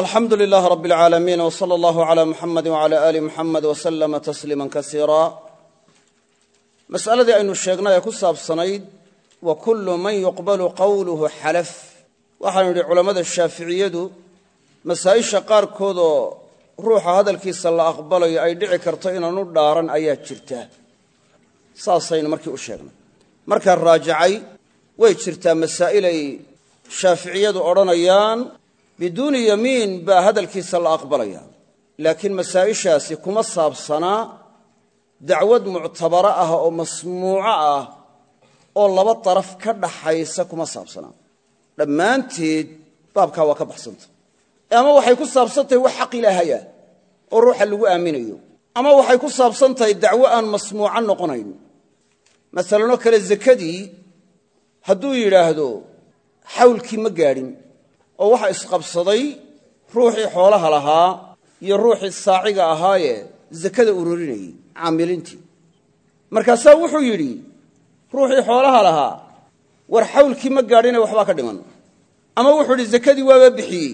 alxamdu lilaah rab اlcaalamiin w sala allahu cala muxamadi wcala ali muxamed w slama tasliima kasiira mas'aladii aynu sheegnay ee ku saabsanayd wa kullu man yuqbalu qowluhu xalaf. Waxaanu yidhi culammada shaaficiyadu masaa'isha qaarkoodoo ruuxa hadalkiisa la aqbalayo ay dhici karto inaanu dhaaran ayaa jirta. Saasaynu markii u sheegnay. Markaa raajacay way jirtaa masaa'ilay shaaficiyadu odhanayaan biduuni yamiin baa hadalkiisa la aqbalaya. Laakiin masaa'ishaasi kuma saabsanaa dacwad muctabaro ah oo masmuuco ah oo laba daraf ka dhaxaysa kuma saabsanaa. Dhammaanteed baabkaa waa ka baxsanta. Ama waxay ku saabsan tahay wax xaq ilaahaya oo ruuxa lagu aaminayo. Ama waxay ku saabsan tahay dacwo aan masmuuco noqonayn. Masalanoo kale zakadii hadduu yidhaahdo xawlkii ma gaadhin oo waxa isqabsaday ruuxii xoolaha lahaa iyo ruuxii saaciga ahaayee zakada ururinayey caamiliintii markaasaa wuxuu yidhi ruuxii xoolaha lahaa war xawlkii ma gaadhine waxbaa ka dhiman. Ama wuxuu yidhi zakadii waaba bixiyey.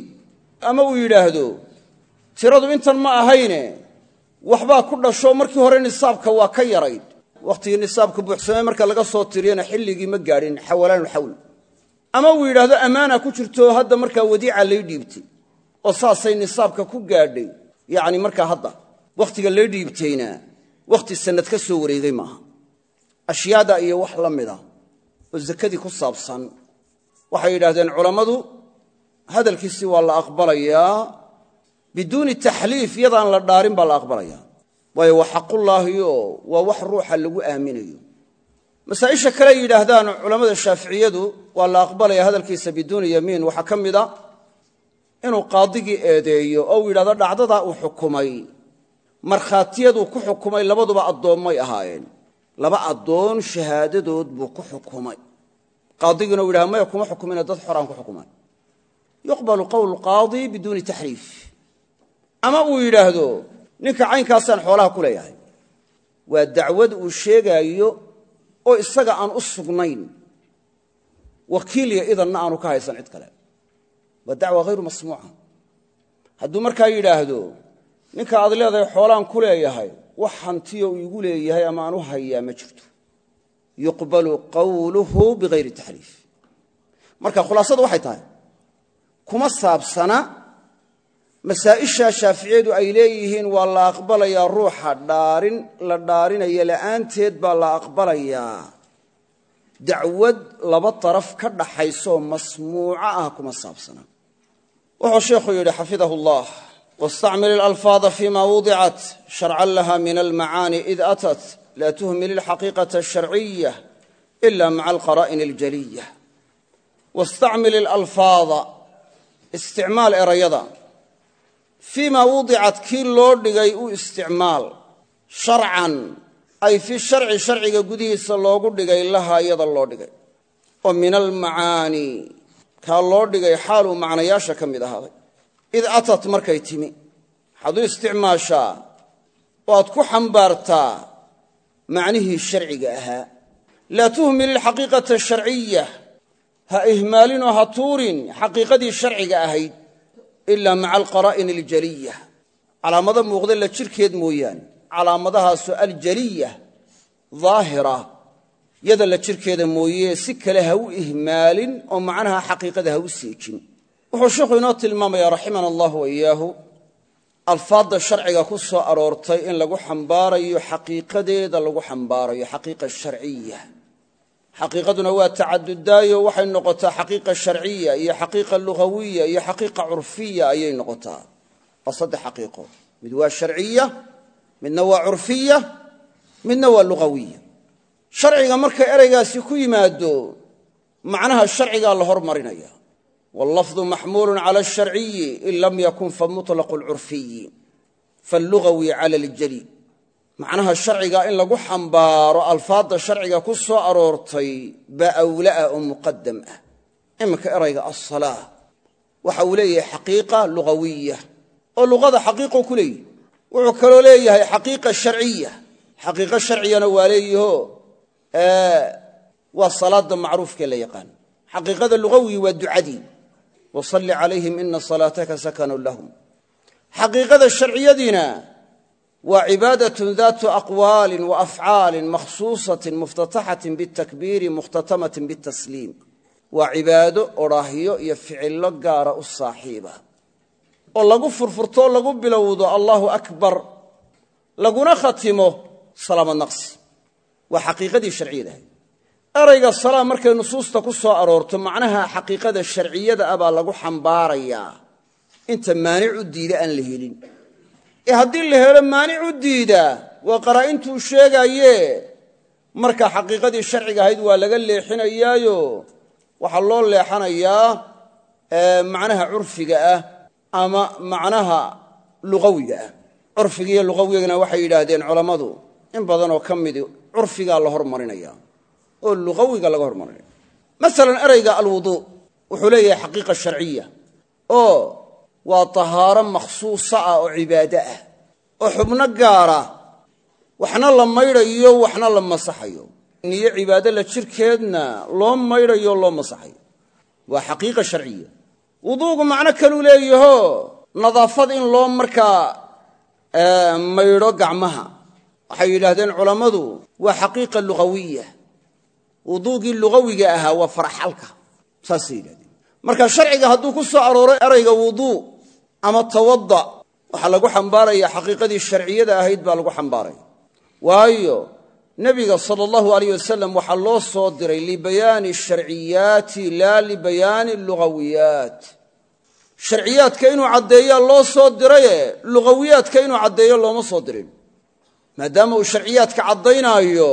Ama uu yidhaahdo tiradu intan ma ahayne waxbaa ku dhasho markii hore nisaabka waa ka yarayd. Wakhtigii nisaabka buuxsamay marka laga soo tiriyana xilligii ma gaadhin xawalaanulxawl ama uu yidhaahdo ammaana ku jirto hadda markaa wadiica lay dhiibtay. Oo saasay nisaabka ku gaadhay. Yacni markaa hadda wakhtiga lay dhiibtayna wakhti sannad ka soo wareegay maaha. Ashyaada iyo wax la mida oo zakadii ku saabsan. Waxay yidhahdeen culammadu hadalkiisii waa la aqbalayaa biduuni taxliif yadaan la dhaarin baa la aqbalayaa. Waayo waa xaqullaahiyo waa wax ruuxa lagu aaminayo masaa'isha kale yidhaahdaan culammada shaaficiyadu waa la aqbalaya hadalkiisa biduuni yamiin. Waxaa ka mid a inuu qaadigii eedeeyo oo uu yidhahdo dhacdadaa uu xukumay. Markhaatiyaduu ku xukumay labaduba addoommay ahaayeen. Laba addoon shahaadadood buu ku xukumay. Qaadigina uu yidhahdo maya kuma xukumina dad xoraan ku xukumay yuqbalu qowl qaadi biduuni taxriif. Ama uu yidhaahdo ninka caynkaasaan xoolaha ku leeyahay. Waa dacwad uu sheegaayo oo isaga aan u sugnayn wakiiliya idanna aanu ka haysan cid kale. Waa dacwa hayru masmuuca. Hadduu markaa yidhaahdo ninka aad leedahay xoolaan ku leeyahay wax hantiyo uu igu leeyahay ama aan u hayaa ma jirto. Yuqbalu qawluhu bihayri taxriif. Marka khulaasadu waxay tahay kuma saabsana masaa'ishaa shaaficiyadu ay leeyihiin waa la aqbalayaa ruuxa dhaarin la dhaarinaya la'aanteed baa la aqbalayaa dacwad laba daraf ka dhaxaysooo masmuuco ah kuma saabsana. Wuxuu sheikhu yidhi xafidahu allah wastacmil ilalfaada fima wudicat sharcan laha min almacaani id atat laa tuhmil ilxaqiiqata asharciya ila maca alqaraa'in aljaliya wastacmil ilalfaada isticmaal erayada fii maa wudicat kii loo dhigay u isticmaal. Sharcan ay fii sharci sharciga gudihiisa loogu dhigay lahaa iyada loo dhigay. Oo min almacaani kaa loo dhigay xaaluu macnayaasha ka mid ahaaday. Id atat markay timi waxaad u isticmaashaa oo aad ku xambaartaa macnihii sharciga ahaa. Laa tuhmil ilxaqiiqata asharciya ha ihmaalinoo ha tuurin xaqiiqadii sharciga ahayd ilaa maca alqaraa'in aljaliya calaamado muuqda la jirkeed mooyaane. Calaamadahaasoo aljaliya daahira yada la jirkeeda mooye si kale ha u ihmaalin oo macnaha xaqiiqada ha u seejin. Wuxuu sheikhu inoo tilmaamayaa raximana allahu waiyaahu alfaadda sharciga ku soo aroortay in lagu xambaarayo xaqiiqadeeda lagu xambaarayo xaqiiqa sharciya xaqiiqaduna waa tacadudaayo waxay noqotaa xaqiiqa sharciya iyo xaqiiqa lugawiya iyo xaqiiqa curfiya ayay noqotaa. Waa saddex xaqiiqo. Mid waa sharciya midna waa curfiya midna waa lugawiya. Sharciga marka ereygaasi ku yimaado macnaha sharcigaa la hormarinaya. Wallafdu maxmuulun cala asharciyi in lam yakun fa mutlaqu lcurfiyi fallugawi cala aljali macnaha sharciga in lagu xambaaro alfaadda sharciga ku soo aroortay baa awla'a oo muqadam ah. Iminka erayga assalaa waxa uu leeyahay xaqiiqa lugawiya. Oo luqada xaqiiqo ku leeyihi wuxuu kaloo leeyahay xaqiiqa sharciya. Xaqiiqo sharciyana waa leeyiho waa salaada macruufkee la yaqaan. Xaqiiqada lugawiyi waa ducadii wasalli calayhim ina salaataka sakanun lahum. Xaqiiqada sharciyadiina waa cibaadatun daatu aqwaalin wa afcaalin makhsuusatin muftataxatin bitakbiiri mukhtatamatin bitasliim. Waa cibaado odhaahyo iyo ficillo gaara u saaxiiba. Oo lagu furfurto o lagu bilowdo allaahu akbar. Laguna khatimo salaamo naqsi. Waa xaqiiqadii sharciyadahay erayga salaa markay nusuusta ku soo aroorto macnaha xaqiiqada sharciyada ah baa lagu xambaarayaa. Inta maanic u diida aan la helin ee haddii la helo maanic u diida waa qaraa'intuu sheegaye marka xaqiiqadii sharciga ahayd waa laga leexinayaayo. Waxaa loo leexanayaa macnaha curfiga ah ama macnaha luqawiga ah. Curfiga iyo luqawigana waxay yidhaahdeen culammadu in badanoo ka midi curfigaa la hormarinaya oo luqawiga laga hormarinaya masalan erayga alwuduu wuxuu leeyahay xaqiiqa sharciya oo waa tahaaro makhsuusa ah oo cibaado ah oo xubno gaara waxna la maydhayo waxna la masaxayo. Niyo cibaado la jirkeedna loo maydhayo loo masaxayo. Waa xaqiiqa sharciya. Wuduugu macno kaluu leeyaho nadaafad in loo markaa maydho gacmaha. Waxay yidhaahdeen culammadu waa xaqiiqa luqawiya. Wuduugii luqawiga ahaa waa faraxalka saasay yidhahdeen marka sharciga hadduu ku soo arooro erayga wuduu ama tawada waxaa lagu xambaaraya xaqiiqadii sharciyada ahayd baa lagu xambaaraya waayo nebiga sala allahu alayh wasalam waxaa loo soo diray libayaani sharciyaati laa libayaani lugawiyaat. Sharciyaadka inuu caddeeyaa loo soo diraye lugawiyaadka inuu caddeeyo looma soo dirin. Maadaama uu sharciyaadka caddaynaayo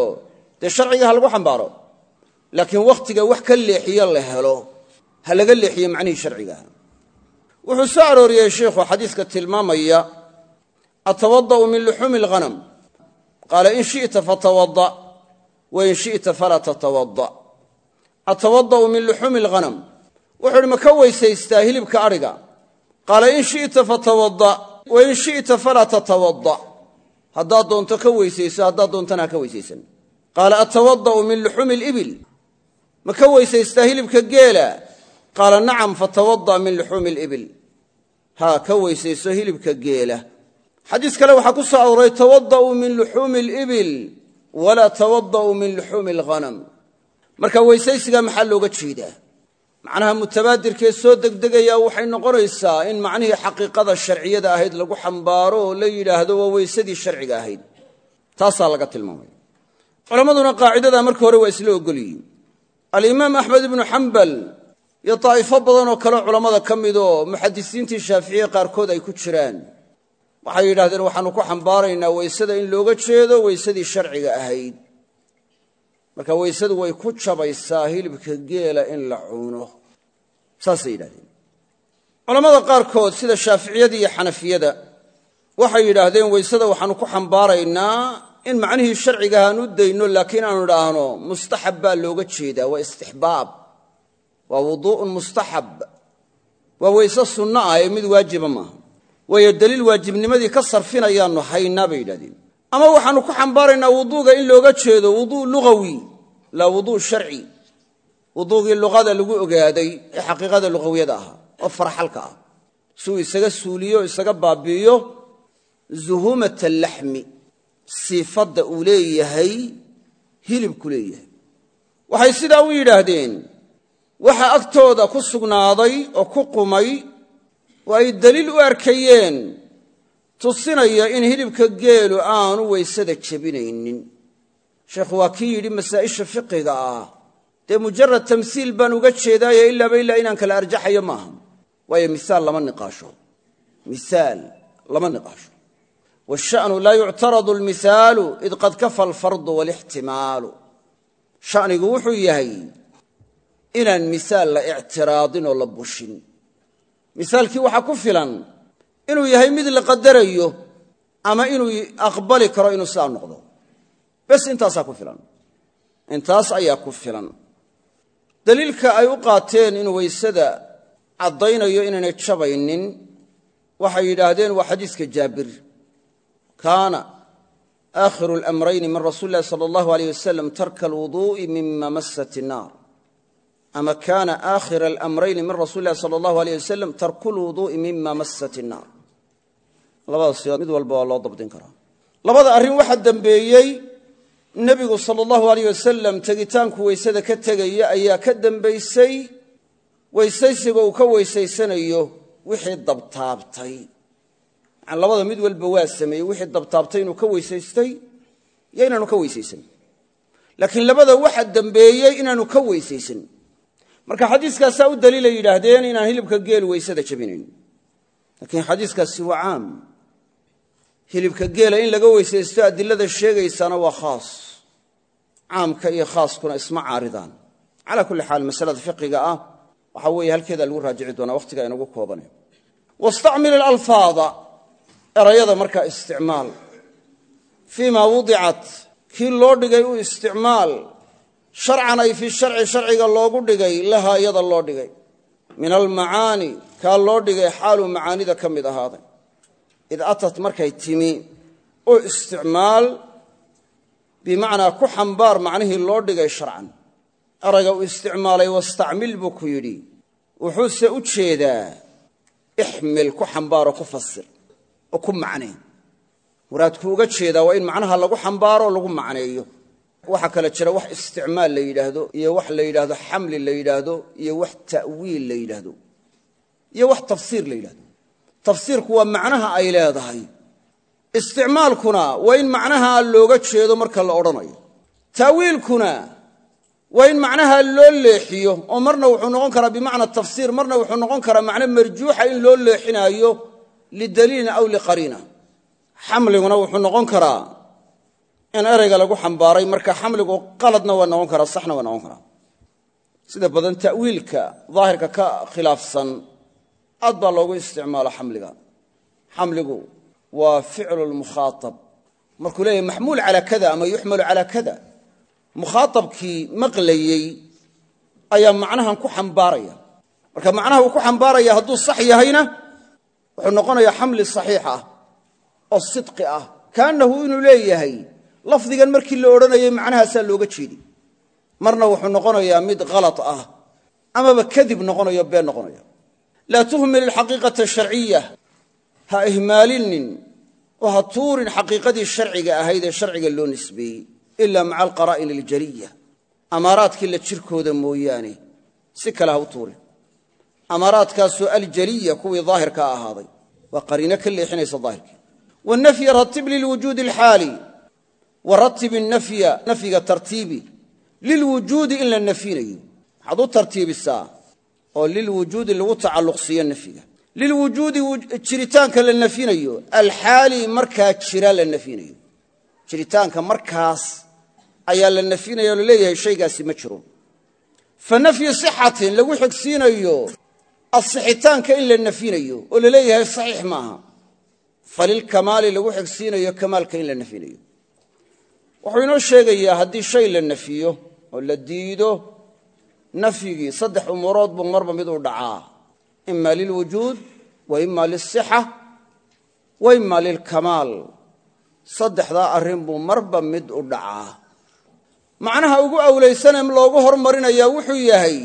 dee sharciga ha lagu xambaaro. Laakiin wakhtiga wax ka leexiyo la helo ha laga leexiyo macnihii sharcigaah wuxuu soo arooriyey sheikhu xadiiska tilmaamaya atawada'u min luxuumi alghanam. Qaala in shi'ta fatawada wa in shi'ta falaa tatawada atawada'u min luxuumi alghanam. Wuxuu uhi ma ka weysaystaa hilibka adhiga qaala in shi'ta fatawada wa in shi'ta falaa tatawada haddaad doonto ka weysayso haddaad doontana ka weysaysan. Qaala atawada'u min luxuumi alibil. Ma ka weysaystaa hilibka geela qaala nacam fatawada' min luxuumi alibil. Haa ka weysayso hilibka geela. Xadiis kale waxaa ku soo arooray tawada'uu min luxuumi alibil walaa tawada'uu min luxuumi alghanam. Marka weysaysiga maxaa looga jeedaa? Macnaha mutabaadirkee soo degdegayaa waxay noqonaysaa in macnihii xaqiiqada sharciyada ahayd lagu xambaaro oo la yidhaahdo waa weysadii sharciga ahayd. Taasaa laga tilmaamaya culammaduna qaacidada marka hore waa isla ogolyihiin. Alimaam axmed ibnu xambal iyo daa'ifo badan oo kaleo culammada ka mid oo muxadisiintii shaaficiye qaarkood ay ku jiraan. Waxay yidhahdeen waxaannu ku xambaaraynaa weysada in looga jeedo weysadii sharciga ahayd. Marka weysadu way ku jabaysaa hilibka geela in la cuno. Saasay yidhahdeen culammada qaarkood sida shaaficiyada iyo xanafiyada waxay yidhaahdeen weysada waxaannu ku xambaaraynaa in macnihii sharciga aan u dayno laakiin aanu idhaahno mustaxab baa looga jeedaa waa istixbaab waa wuduu'un mustaxab. Waa weyse sunno ah ee mid waajiba maaha. Waayo daliil waajibnimadii ka sarfinayaannu haynaa bay yidhahdeen. Ama waxaannu ku xambaaraynaa wuduuga in looga jeedo wuduu lugawi laa wuduu sharci. Wuduugii luqada lagu ogaaday ee xaqiiqada luqawiyada ahaa oo farxalka ah si uu isaga suuliyo isaga baabi'iyo zuhumata laxmi siifadda uu leeyahay hilibku leeyahay. Waxay sidaa u yidhaahdeen waxa agtooda ku sugnaaday oo ku qumay oo ay deliil u arkayeen tusinaya in hilibka geelu aanu weysada jebinaynin. Sheekhu waa kii yidhi masaa'isha fiqiga ah. Dee mujarad tamsiil baan uga jeedaayo ilaaba ilaa inaan kala arjaxayo maaha. Waayo miaal lama niqaasho. Miaal lama niqaasho. Washa'nu laa yuctaradu almihaalu id qad kafa alfardu walixtimaalu sha'nigu wuxuu yahay inaan misaal la ictiraadin oo la bushin. Misaalkii waxaa ku filan inuu yahay mid la qadarayo ama inuu aqbali karo inuu sidaa noqdo. Bes intaasaa ku filan. Intaas ayaa ku filan. Daliilka ay u qaateen inuu weysada caddaynayo inaynay jabaynin waxay yidhaahdeen waa xadiiska jaabir. Kaana aakhiru alamrayni min rasuuli illahi sala allahu aleyh wasalam tarka alwuduu'i mima massat innaar ama kaana aakhira alamrayni min rasuuli illahi sala allahu aleyh wasalam tarku lwuduu'i mima massat labada siyood mid walba waa loo dabdin karaa labada arrin waxaa dembeeyey nebigu sala allahu aleyh wasalam tegitaanku weysada ka tegaya ayaa ka dembaysay weysaysiga uu ka weysaysanayo wixii dabtaabtay yani labada mid walba waa sameeyey wixii dabtaabtay inuu ka weysaystay iyo inaanu ka weysaysan laakiin labada waxa dembeeyey inaanu ka weysaysan marka xadiiskaasaa u daliilay yidhaahdeen inaan hilibka geel weysada jabinayn laakiin xadiiskaasi waa caam. Hilibka geela in laga weysaysto adilada sheegaysaana waa khaas. Caamka iyo khaaskuna isma caaridaan. Calaa kulli xaal masalada fiqiga ah waxaa weeye halkeedaa lagu raajici doonaa wakhtiga inagu koobane. Wastacmil alalfaada erayada markaa isticmaal. Fii wudicat kii loo dhigay u isticmaal sharcan ay fii sharci sharciga loogu dhigay lahaa iyada loo dhigay. Min almacaani kaa loo dhigay xaaluu macaanida ka mid ahaaday. Id atat markay timi oo isticmaal bimacnaa ku xambaar macnihii loo dhigay sharcan. Erayga uu isticmaalay wastacmil buu ku yidhi. Wuxuuse u jeedaa ixmil ku xambaaroo ku fasir oo ku macnee muraadku uga waa in macnaha lagu xambaaro lagu macneeyo waxaa kale jira wax isticmaal la yidhaahdo iyo wax la yidhaahdo xamli la yidhaahdo iyo wax ta'wiil la yidhaahdo iyo wax tafsiir la yidhahdo tafsiirku waa macnaha ay leedahay. Isticmaalkuna waa in macnaha looga jeedo marka la odhanayo. Ta'wiilkuna waa in macnaha loo leexiyo oo marna wuxuu noqon karaa bimacna tafsiir marna wuxuu noqon karaa macno marjuuxa in loo leexinaayo lidaliilin aw liqariina. Xamliguna wuxuu noqon karaa in ereyga lagu xambaaray marka xamligu qaladna waa noqon karaa saxna waa noqon karaa. Sida badan ta'wiilka daahirka ka khilaafsan aad baa loogu isticmaalo xamliga. Xamligu waa ficlu lmukhaaab markuu leeyahy maxmuul calaa kada ama yuxmalu calaa kada. Mukhaaabkii maqlayey ayaa macnahan ku xambaaraya. Marka macnaha uu ku xambaaraya hadduu sax yahayna wuxuu noqonayaa xamli saxiix ah oo sidqi ah. Kaannahu inuu leeyahay lafdigan markii la odhanayay macnahaasaa looga jeedi marna wuxuu noqonayaa mid khalad ah amaba kadib noqonayo been noqonaya laa tuhmil alxaqiiqata sharciya ha ihmaalinin oo ha tuurin xaqiiqadii sharciga ahayd ee sharciga loo nisbeeyey ila maca alqaraa'in aljaliya amaaraadkii la jirkooda mooyaane si kale ha u tuurin. Amaaraadkaasoo aljaliya kuwii daahirka ahaaday waa qariino ka leexinaysa daahirkii. Wanafya ratib lilwujuudi alxaali wa ratib nafya nafyiga tartiibi lilwujuudi in la nafyinayo waxaad u tartiibisaa oo lilwujuudi lagu tacalluqsiiyo nafyiga. Lilwujuudi jiritaanka la nafyinayo alxaali markaa jira la nafyinayo jiritaanka markaas ayaa la nafyinaya o la leeyahay shaygaasi ma jiro. Fa nafyi sixatin lagu xigsiinayo asixitaanka in la nafyinayo oo la leeyahay saxiix maaha. Falilkamaali lagu xigsiinayo kamaalka in la nafyinayo wuxuu inoo sheegayaa haddii shay la nafiyo oo la diido nafyigii saddex umuurood buu marba mid u dhacaa. Ima lilwujuud wa ima lilsixa wa ima lilkamaal. Saddexdaa arrin buu marba mid u dhacaa. Macnaha ugu awlaysane loogu hormarinayaa wuxuu yahay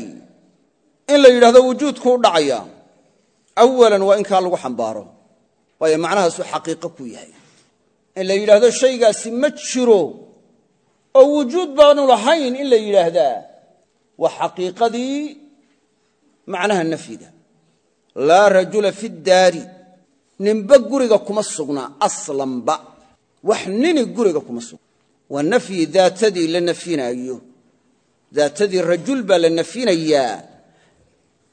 in la yidhahdo wujuudku u dhacaya. Awalan waa in kaa lagu xambaaro waayo macnahaasuu xaqiiqo ku yahay. In la yidhaahdo shaygaasi ma jiro oo wujuud baanu lahayn in la yidhaahdaa waa xaqiiqadii macnaha nafyiga. Laa rajula fi daari ninba guriga kuma sugnaa aslanba wax nini guriga kuma sugna. Waa nafyi daatadii la nafyinaayo. Daatadii rajul baa la nafyinayaa.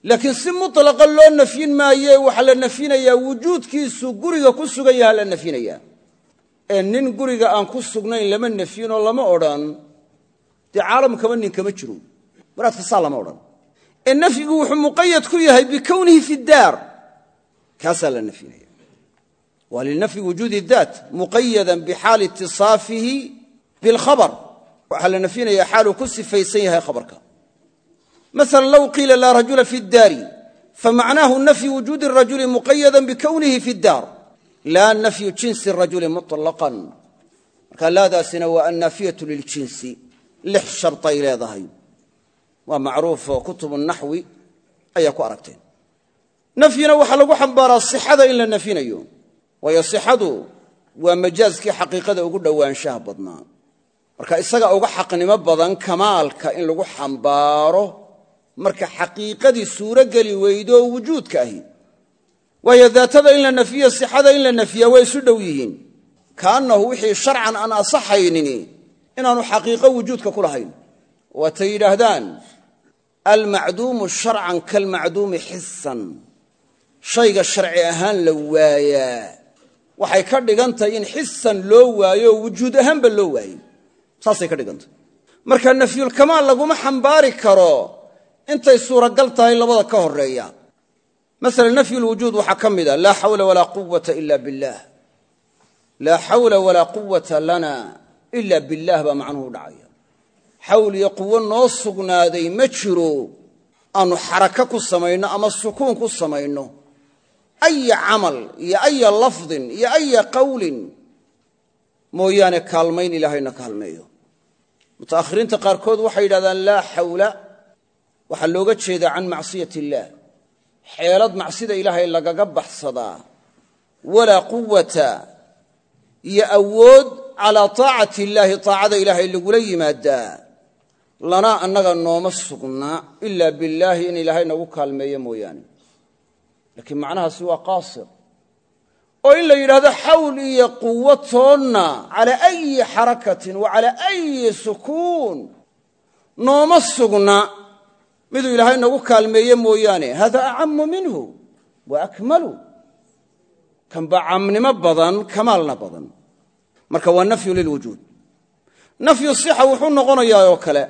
Laakiin si mutlaqa loo nafyin maaye waxaa la nafyinayaa wujuudkiisu guriga ku sugan yaha la nafyinayaa ee nin guriga aan ku sugnayn lama nafyinoo lama odhan dee caalamkaba nin kama jiro. Muraadka saa lama odhan. Ee nafyigu wuxuu muqayad ku yahay bikownihi fi daar. Kaasaa la nafyinaya waa wujuudi daat muqayadan bixaali itisaafihi bilkhabar waxaa la nafyinayaa xaaluu ku sifaysan yahay khabarka. Maala low qiila laa rajula fi daari famacnaahu nafyu wujuudi rajuli muqayada bikownihi fi daar laa nafyu jinsi rajuli muطlaqan marka laadaasina waa annaafiyatu liljinsi lix sharday leedahay waa macruuf oo kutubu naxwi ayaa ku aragteen nafyina waxaa lagu xambaaraa sixada in la nafinayo waayo sixadu waa majaaskii xaqiiqada ugu dhowaanshaha badnaa marka isaga uga xaqnimo badan kamaalka in lagu xambaaro marka xaqiiqadii suurogeli weydo wujuudka ahi waayo daatada in la nafiyo sixada in la nafiya way isu dhow yihiin. Kaannahu wixii sharcan aan asaxaynini inaanu xaqiiqo wujuudka ku lahayn. Waatay yidhaahdaan almacduumu sharcan kalmacduumi xisan shayga sharci ahaan la waayaa. Waxay ka dhigan tahay in xisan loo waayo wujuud ahaanba loo waayey. Saasay ka dhigantahy marka nafyulkamaal laguma xambaari karo. Intay suuragal tahay labada ka horreeya maala nafyulwujuud waxaa ka mid a laa xawla walaa quwata ila billaah laa xawla walaa quwata lana ila billaah baa macnuhu dhacaya. Xawl iyo quwo noo sugnaaday ma jiro aanu xaraka ku samayno ama sukuun ku samayno. Aya camal iyo aya lafdin iyo aya qawlin mooyaane kaalmayn ilaahayna kaalmeeyo. Mutaakhiriinta qaarkood waxay yidhahdaan laa xawla waxaa looga jeedaa can macsiyat illaah xeelad macsida ilaahay lagaga baxsadaa walaa quwata iyo awood calaa taacati illaahi taacada ilaahay lagula yimaadaa lanaa annaga nooma sugnaa ilaa billaahi in ilaahay nagu kaalmeeyo mooyaane. Laakiin macnahaasi waa qaasir. oo in la yidhaahdo xawl iyo quwo toonna calaa ayi xarakatin wa calaa ayi sukuun nooma sugna miduu ilaahay nagu kaalmeeye mooyaane. Hada acamu minhu wa akmalu. Kanba camnimo badan kamaalna badan. Marka waa nafyu lilwujuud. Nafyu sixa wuxuu noqonayaa oo kale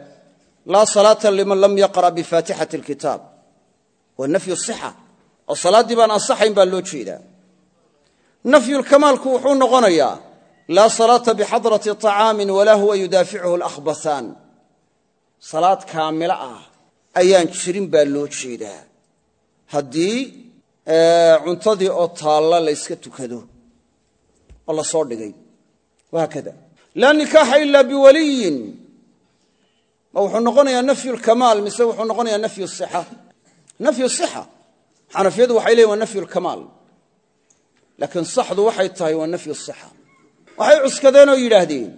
laa salaata liman lam yaqra' bifaatixati alkitaab. Waa nafyu sixa oo salaaddii baan ansaxayn baa loo jeedaa. Nafyulkamaalku wuxuu noqonayaa laa salaata bixadrati طacaamin walaa huwa yudaaficuhu alakhbasaan salaad kaamilo ah ayaan jirin baa loo jeedaa. Haddii cuntadii oo taalla la yska tukado oo la soo dhigay wahaakada laa nikaaxa ila biwaliyin. Ma wuxuu noqonayaa nafyu lkamaal mise wuxuu noqonayaa nafyu sixa. Nafyu sixa. Xanafiyadu waxay leeyiin waa nafyu lkamaal laakiin saxdu waxay tahay waa nafyu sixa. Waxay cuskadeen oo yidhaahdeen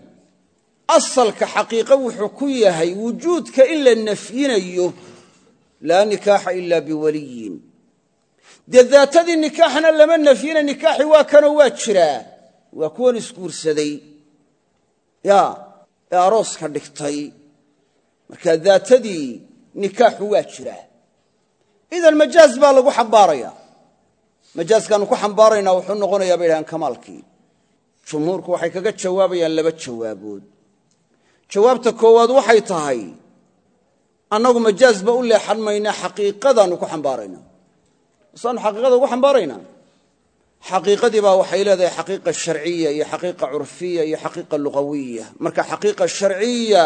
asalka xaqiiqo wuxuu ku yahay wujuudka in la nafyinayo laa nikaaxa ila biwaliyin. Dee daatadii nikaaxna lama nafyina nikaaxi waa kanoo waa jiraa. Waa kuwan isguursaday. Ya ee arooska dhigtay. Marka daatadii nikaaxu waa jiraa. Idan majaaz baa lagu xambaaraya majaaskaanu ku xambaaraynaa wuxuu noqonayaa bay kamaalkii. Jumhuurku waxay kaga jawaabayaan laba jawaabood. Jawaabta koowaad waxay tahay annagu majaazba u leexan maynaa xaqiiqadaannu ku xambaaraynaa masaanu xaqiiqada ugu xambaaraynaa xaqiiqadii baa waxay leedahay xaqiiqa sharciya iyo xaqiiqa curfiya iyo xaqiiqa lugawiya marka xaqiiqa sharciya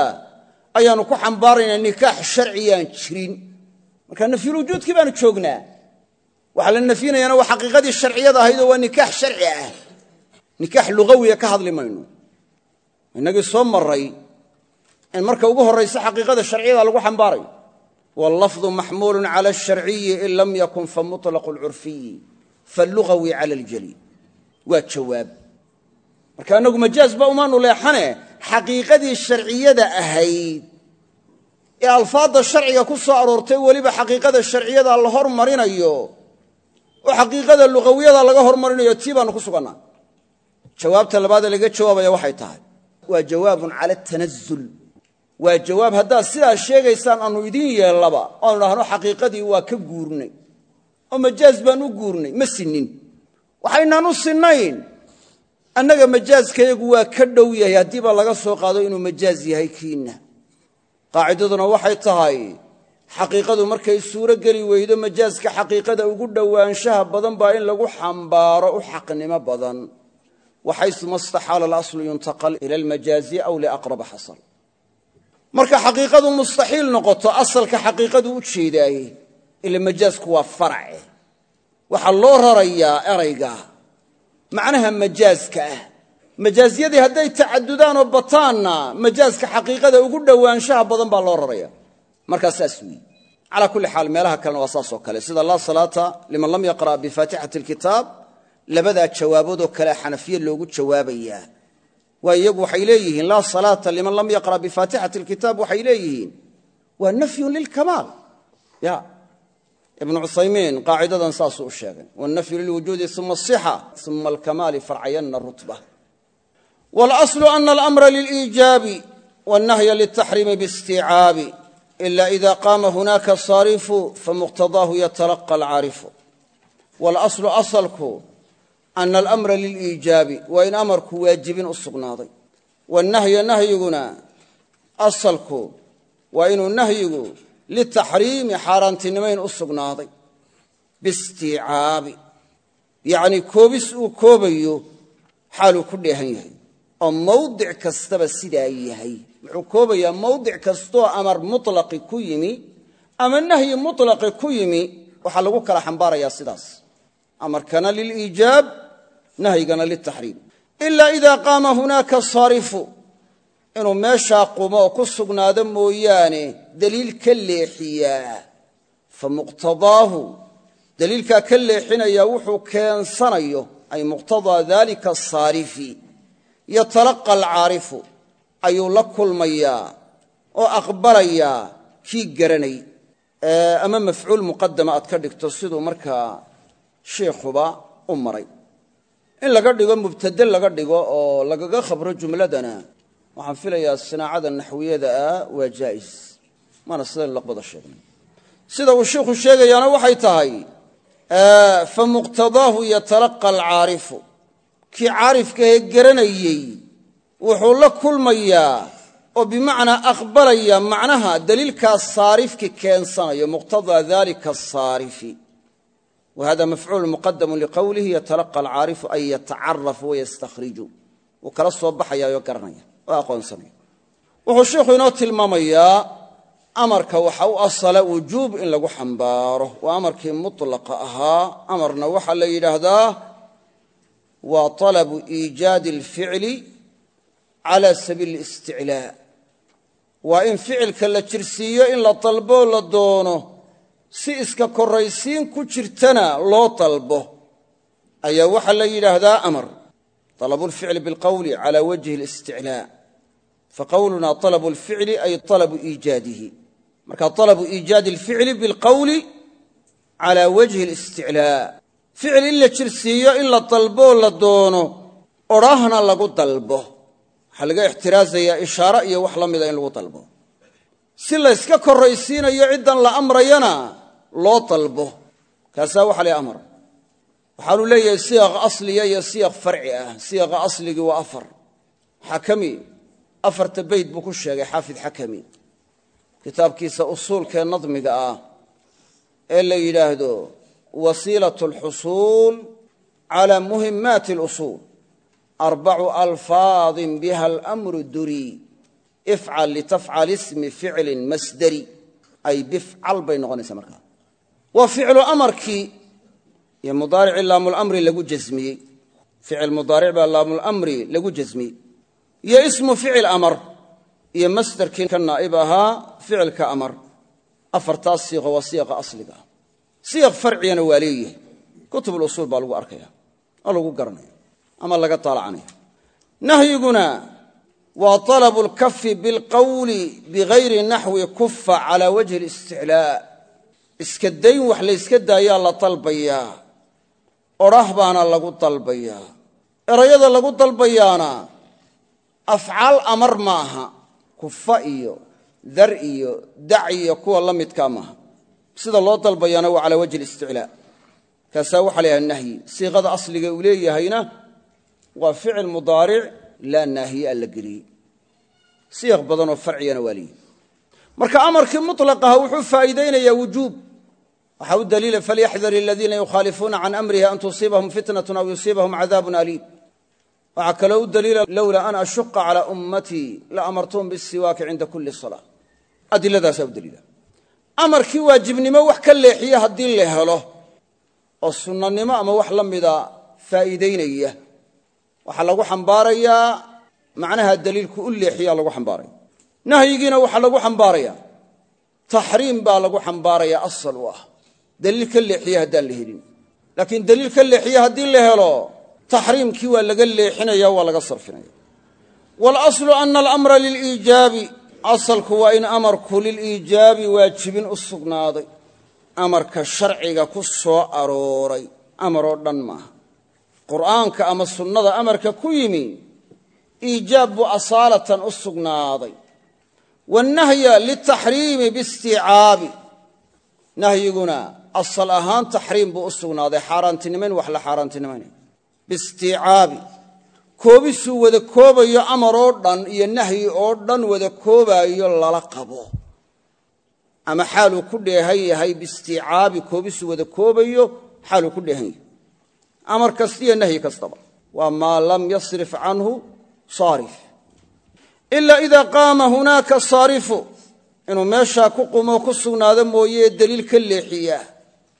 ayaanu ku xambaaraynaa nikaax sharciyaan jirin. Marka nafyulwujuudkii baanu joognaa. Waxaa la nafyinayaana waa xaqiiqadii sharciyada ahaydoo waa nikaax sharci ah. Nikaax lugawiya ka hadli mayno. Innagii soo maray in marka ugu horraysa xaqiiqada sharciyada lagu xambaarayo wallafdu maxmuulun cala asharciyi in lam yakun fa muطlaqu lcurfiyi falugawi cala aljali waa jawaab. Marka annagu majaazba umaanu leexane xaqiiqadii sharciyada ahayd ee alfaadda sharciga ku soo aroortay weliba xaqiiqada sharciyada la hormarinayo oo xaqiiqada lugawiyada laga hormarinayo tii baanu ku sugannaa. Jawaabta labaadee laga jawaabaya waxay tahay waa jawaabun cala atanazul waa jawaab haddaad sidaas sheegaysaan aanu idiin yeellaba oanu dhahno xaqiiqadii waa ka guurnay. Oo majaaz baan u guurnay ma sinnin. Waxaynaan u sinnayn. Annaga majaaskayagu waa ka dhow yahay haddiiba laga soo qaado inuu majaaz yahay kiinna. Qaacidaduna waxay tahay xaqiiqadu markay suuro weydo majaaska xaqiiqada ugu dhowaanshaha badan baa in lagu xambaaro u xaqnimo badan. Waxaysuma staxaala alaslu yuntaqal ila almajaazi aw liaqraba xasal marka xaqiiqadu mustaxiil noqoto asalka xaqiiqadu u jeedaaye ila majaasku waa farace waxaa loo rarayaa erayga macnaha majaaska ah. Majaasyadii hadday tacadudaan oo bataanna majaaska xaqiiqada ugu dhowaanshaha badan baa loo raraya. Markaa saas weeye. Calaa kulli xaal meelaha kalena waa saas oo kale. Sida laa salaata liman lam yaqra' bifaatixati alkitaab labadaa jawaaboodoo kale xanafiye loogu jawaabayaa waa iyagu waxay leeyihiin laa salaata liman lam yaqra' bifaatixati alkitaab waxay leeyihiin. Waa nafyun lilkamaal ya ibnu cuthaymiin qaacidadan saasuu u sheegay. Wannafyu lilwujuudi uma asixa uma alkamaali farcayanna rutba. Walaslu ana alamra liliijaabi wannahya liltaxriimi biisticaabi ila ida qaama hunaka saarifu famuqtadaahu yatalaqa alcaarifu walaslu asalku ana alamra liliijaabi waa in amarku waajibin u sugnaaday wannahya nahyiguna asalku waa inuu nahyigu litaxriimi xaaraantinimayn u sugnaaday biisticaabi yacnii koobis uu koobayo xaaluu ku dheehan yahay oo mawdic kastaba sidaa yahay wuxuu koobayaa mawdic kastoo amar mutlaqi ku yimi ama nahyi kala xambaarayaa sidaas amarkana nahyigana liltaxriim ila ida qaama hunaaka saarifu inuu meeshaa qumo oo ku sugnaado mooyaane deliil ka leexiyaa. Fa muqtadaahu deliilkaa ka leexinayaa wuxuu keensanayo ay muqtadaa dalika asaarifi yatalaqa alcaarifu ayuu la kulmayaa oo aqbalayaa kii garanay. Ama mafcuul muqadama aad ka dhigto siduu markaa shiikhuba u maray in laga dhigo mubtade laga dhigo oo lagaga khabro jumladana waxaan filayaa sinaacada naxwiyada ah waa jaa'is. Maana sidayn laqbada sheegnay. Sida uu shiikhu sheegayaana waxay tahay fa muqtadaahu yatalaqa alcaarifu. Kii caarifkahee garanayey wuxuu la kulmayaa oo bimacnaa aqbalaya macnaha daliilkaa saarifki keensanayo muqtadaa dalika asaarifi wa hada mafcuul muqadamu liqowlihi yatalaqa alcaarifu ay yatacarafu wayastakhriju wuu kala soo baxayaayoo garanaya oo aqoonsanaya wuxuu sheikhu inoo tilmaamayaa amarka waxa u asala wujuub in lagu xambaaro waa amarkii mutlaqa ahaa amarna waxaa la yidhaahdaa waa talabu iijaadi alficli cala sabiili isticlaa waa in ficilka la jirsiiyo in la dalboo la doono si iska korraysiin ku jirtana loo dalbo ayaa waxaa la yidhaahdaa amar talabu lficli bilqowli cala wajhi listiclaa. Faqowluna talabu lficli ay talabu iijaadihi. Marka talabu iijaadi alficli bilqowli cala wajhi listiclaa. Ficil in la jirsiiyo in la dalboo la doono odhaahna lagu dalbo. Waxaa laga ixtiraasayaa ishaare iyo wax la mida in lagu loo dalbo kaasaa waxa lay amar. Waxaanu leeyahay siyaq asliya iyo siyaq farci ah. Siyaqa asligii waa afar. Xakami afarta beyt buu ku sheegay xaafid xakami. Kitaabkiisa usuulkee nadmiga ah ee la yidhaahdo wasiilat alxusuul cala muhimaati alusuul arbacu alfaadin biha alamru duri ifcal litafcal ismi ficlin masdari. Ay bifcal bay noqonaysaa markaa waa ficlu amarkii iyo mudaarici laamulamri lagu jasmiyey ficil mudaaric baa laamulamri lagu jasmiyey iyo ismu ficil amar iyo masdarkii ka naa'ib ahaa ficilka amar. Afartaas siiqo waa siiqa asliga. Ah siyaq farcigana waa leeyahay kutubulusuul baa lagu arkaya lagu garanaya ama laga taalacanaya nahyiguna waa talabu lkafi bilqowli bigayri naxwi kufa cala wajhi listiclaa iska dayn wax layska daayaa la dalbayaa odhah baana lagu dalbayaa erayada lagu dalbayaana afcaal amar maaha. Kufa iyo dar iyo dac iyo kuwa la midkaa maaha. Sida loo dalbayaana waa cala wajhi listiclaa kaasaa waxaa la yhaha nahyi. Siiqada asliga uu leeyahayna waa ficil mudaaric laa naahiye a la siyaq badanoo farcigana waa leeyihi marka amarkii mutlaqaha wuxuu faa'iidaynayaa wujuub waxaa u daliila falyaxdar aladiina yukhaalifuuna can amrihi an tusiibahum fitnatun aw yusiibahum cadaabun aliim waxaa kaloo u daliila lowlaa an ashuqa calaa ummatii la amartuhum bisiwaaki cinda kulli salaa adiladaasaa u daliila. Amarkii waajibnimo wax ka leexiye haddii la helo oo sunnanimo ama wax la mida faa'iidaynaya lagu xambaarayaa macnaha daliilku u leexiyaa lagu xambaaraya. Nahyigiina waxaa lagu xambaaraya. Taxriim baa lagu xambaarayaa asal u ah daliil ka leexiye haddaan la helin. Laakiin daliil ka leexiye haddii la helo taxriimkii waa laga leexinaya waa laga sarfinaya. Waalaslu ana alamra liliijaabi asalku waa in amarku liliijaabi waajibin u sugnaaday. Amarka sharciga ku soo arooray amaroo dhan maaha. Qur'aanka ama sunnada amarka ku yimi iijaab buu asaalatan u sugnaaday. Wannahya litaxriimi biisticaabi nahyiguna asal ahaan taxriim buu u sugnaaday xaaraantinimayn wax la xaaraantinimaynay biisticaabi koobisuu wada koobayo amaroo dhan iyo nahyi oo dhan wada koobaayo lala qabo. Ama xaaluu ku dheehan yahay biisticaabi koobisuu wada koobayo xaaluu ku dheehan yahay. Amar kasta iyo nahyi kastaba. Waa maa lam yasrif canhu saarif. Ila ida qaama hunaaka saarifu. Inuu meeshaa ku qumo ku sugnaado mooye deliil ka leexiya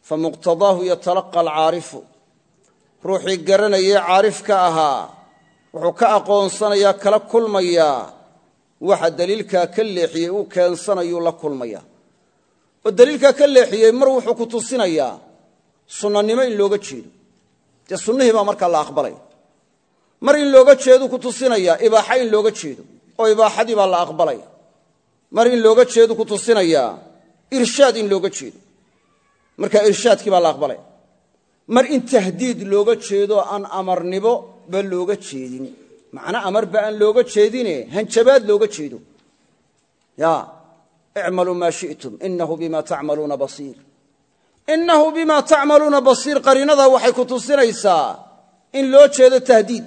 famuqtadaahu yatalaqa alcaarifu ruuxii garanayay caarifka ahaa wuxuu ka aqoonsanayaa kala kulmayaa waxa deliilkaa ka leexiyey uu keensanayuu la kulmaya oo deliilkaa ka leexiyey mar wuxuu ku tusinayaa sunnanimo in looga jeedo dee sunnihii baa markaa la aqbalaya mar in looga jeedu ku tusinayaa ibaaxa in looga jeedo oo ibaaxadii baa la aqbalaya mar in looga jeedu ku tusinayaa irshaad in looga jeedo markaa irshaadkii baa la aqbalaya mar in tahdiid looga jeedo aan amarnibo ba looga jeedin macna amarba aan looga jeedine hanjabaad looga jeedo. Ya icmaluu maa shi'tum inahu bima tacmaluuna basiir. Innahu bima tacmaluuna basiir qariinada waxay ku tusinaysaa in loo jeedo tahdiid.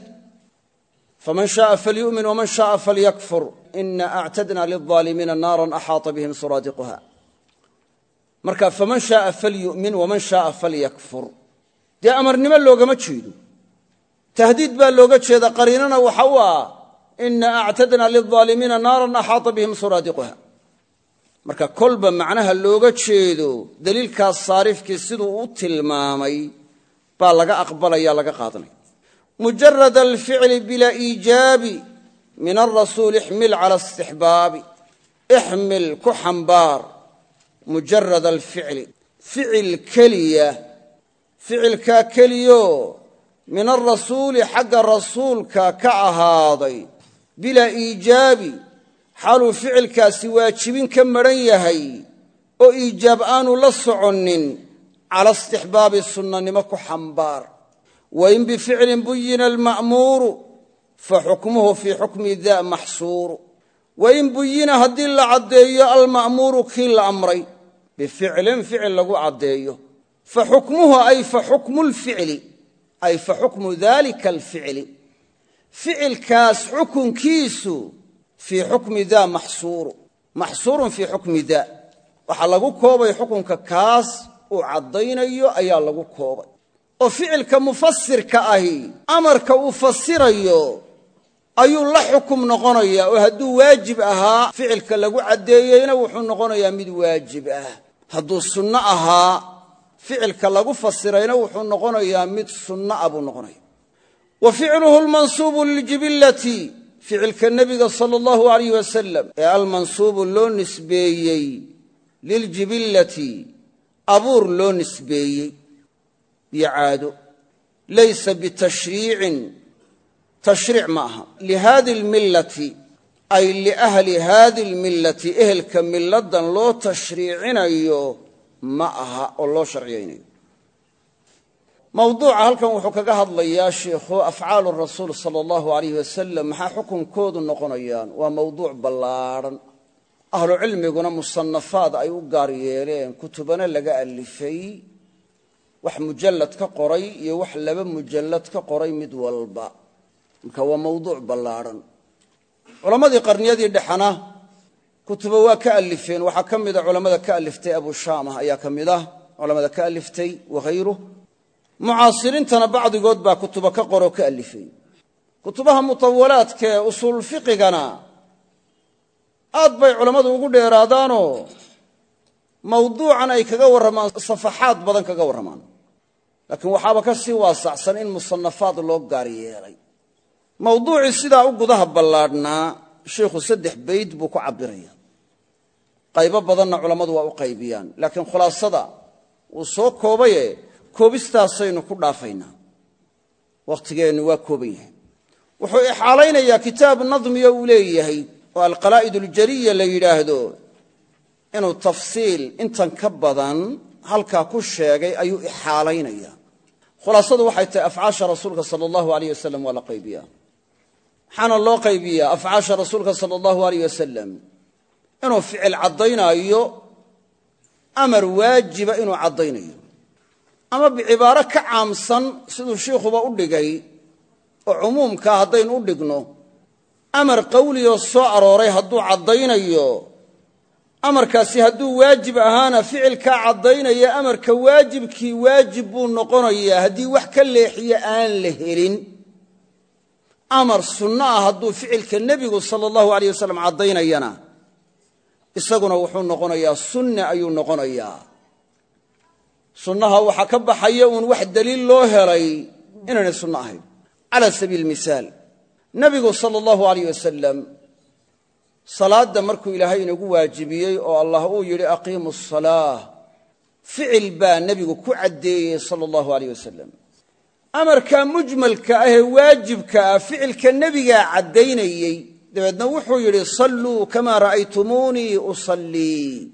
Faman shaaa falyu'min waman shaaa falyakfur. Ina actadna lilظaalimiina naaran axaata bihim suraadiquha marka faman shaaa falyu'min waman shaaa falyakfur. Dee amarnimo loogama jeedo. Tahdiid baa looga jeeda qariinana waxa u ah ina actadna lilظaalimiina naaran axaata bihim suraadiquha. Marka kolba macnaha looga jeedo deliilkaas saarifkii siduu u tilmaamay baa laga aqbalaya laga qaadanaya. Mujarad alficli bilaa iijaabi min alrasuuli ixmil cala istixbaabi. Ixmil ku mujarad alficli. Ficil keliya. Ficilkaa keliyo min alrasuuli xagga rasuulka ka ahaaday. Bilaa iijaabi xaaluu ficilkaasi waajibin ka madhan yahay. Oo iijaab aanu la soconnin. Cala istixbaabi sunnanimo ku xambaar. Wain bificlin buyina alma'muuru fa xukmuhu fii xukmi daa maxsuuru. Wain buyina haddii la caddeeyo alma'muuru kii la amray bificlin ficil lagu caddeeyo fa xukmuhu ay fa xukmu lficli ay fa xukmu dalika alficli ficilkaas xukunkiisu fii xukmi daa maxsuuru maxsuurun fii xukmi daa waxaa lagu koobay xukunka kaas uu caddaynayo ayaa lagu koobay oo ficilka mufasirka ahi amarka uu fasirayo ayuu la xukum noqonayaa oo hadduu waajib ahaa ficilka lagu caddeeyeyna wuxuu noqonayaa mid waajib ah hadduu sunno ahaa ficilka lagu fasirayna wuxuu noqonayaa mid sunno ah buu noqonaya wa ficluhu lmansuubu liljibillati ficilka nebiga sala allahu alayh wasalam ee almansuubu loo nisbeeyey liljibillati abuur loo nisbeeyey iyo caado laysa bitashriicin tashriic ma aha. Lihadi lmillati ay liahli hadi lmillati ehelka milladan loo tashriicinayo ma aha oo loo sharciyaynayo. Mawduuca halkan wuxuu kaga hadlayaa sheikhu afcaalu rasuul sala allahu alayh wasalam maxaa xukunkoodu noqonayaan? Waa mawduuc ballaadhan ahlucilmiguna musanafaad ay u gaar yeeleen kutubana laga alifay wax mujallad ka qoray iyo wax laba mujallad ka qoray mid walba. Marka waa mawduuc ballaadhan culammadii qarniyadii dhexana kutuba waa ka alifeen. Waxaa ka mida culammada ka aliftay abushaamah ayaa ka mid ah culamada ka aliftay wakhayruh mucaasiriintana bacdigood baa kutuba ka qoroo ka alifay. Kutubaha mutawalaadkaee usuul fiqigana aad bay culammadu ugu dheeraadaanoo mawduucan ay kaga warramaan safaxaad badan kaga warramaan. Laakiin waxaaba ka sii waasacsan in musanafaad loo gaar yeelay mawduucii sidaa u gudaha ballaadhnaa sheikhu saddex bayd buu ku cabbiraya. Qaybo badanna culammadu waa u qaybiyaan laakiin khulaasada wuu soo koobaye koobistaasaynu ku dhaafaynaa. Wakhtigeennu waa kooban yahay. Wuxuu ixaalaynayaa kitaab nadmiyo uu leeyahay oo alqalaa'id aljariya la yidhaahdo inuu tafsiil intan ka badan halkaa ku sheegay ayuu ixaalaynaya. Khulaasadu waxay tahay afcaasha rasuulka sala allahu aleyh wasalam waa la qaybiyaa maxaana loo qaybiyaa afcaasha rasuulka sala allahu aleyh wasalam inuu ficil caddaynaayo amar waajiba inuu caddaynayo. Ama bicibaaro ka caamsan siduu shiikhuba u dhigay oo cumuumkaa haddaynu u dhigno amar qawliyoo soo arooray hadduu caddaynayo amarkaasi hadduu waajib ahaana ficilkaa caddaynaya amarka waajibkii waajib buu noqonayaa haddii wax ka leexiya aan la helin amar sunno ah hadduu ficilka nebigu sala allahu aleyh wasalam caddaynayana isaguna wuxuu noqonayaa sunne ayuu noqonayaa. Sunnaha waxaa ka baxaya uun wax daliil loo helay inaynay sunno ahayn. Cala sabiili misaal nebigu sala allahu aleyh wasalam salaadda markuu ilaahay inagu waajibiyey oo allah uu yidhi aqiimu asalaa ficil baa nebigu ku caddeeyey sala allahu aleyh wasalam amarkaa mujmalka ahee waajibka ah ficilka nebigaa caddaynayey. Dabeedna wuxuu yidhi salluu kamaa ra'aytumuunii usallii.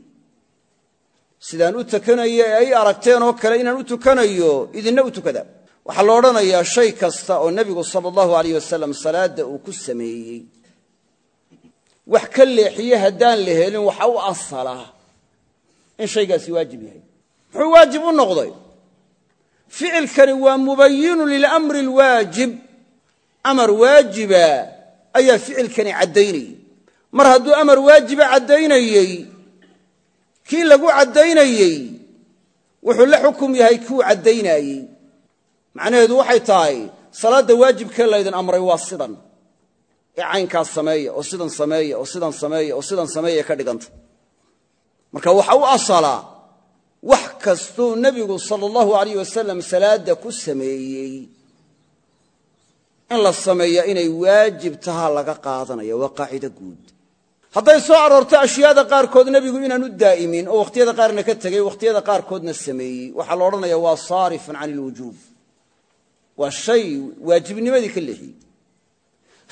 Sidaan u tukanayo ee ay aragteen oo kale inaan u tukanayo idinna u tukada. Waxaa la odhanayaa shay kasta oo nebigu sala allahu aleyh wasalam salaadda uu ku sameeyey. Wax ka leexiye haddaan la helin waxa u asalaa in shaygaasi waajib yahay. Muxuu waajib u noqday ficilkani waa mubayinu lilamri alwaajib. Amar waajiba ayaa ficilkani caddaynayey mar hadduu amar waajiba caddaynayey kii lagu caddaynayey wuxuu la xukum yahay kuu caddaynayey macnaheedu waxay tahay salaadda waajibkee laydin amray waa sidan. Ee caynkaas sameeya oo sidan sameeya oo sidan sameeya oo wax kastuu nebigu sala allahu alayh wasalam salaadda ku sameeyey. In la sameeya inay waajib tahaa laga qaadanaya waa qaacido guud. Hadday soo aroorto ashyaada qaarkood nebigu inaanu daa'imin oo wakhtiyada qaarna ka tegey wakhtiyada qaarkoodna sameeyey. Waxaa la odhanaya waa saarifun can ilwujuub waa shay waajibnimadii ka leexiyey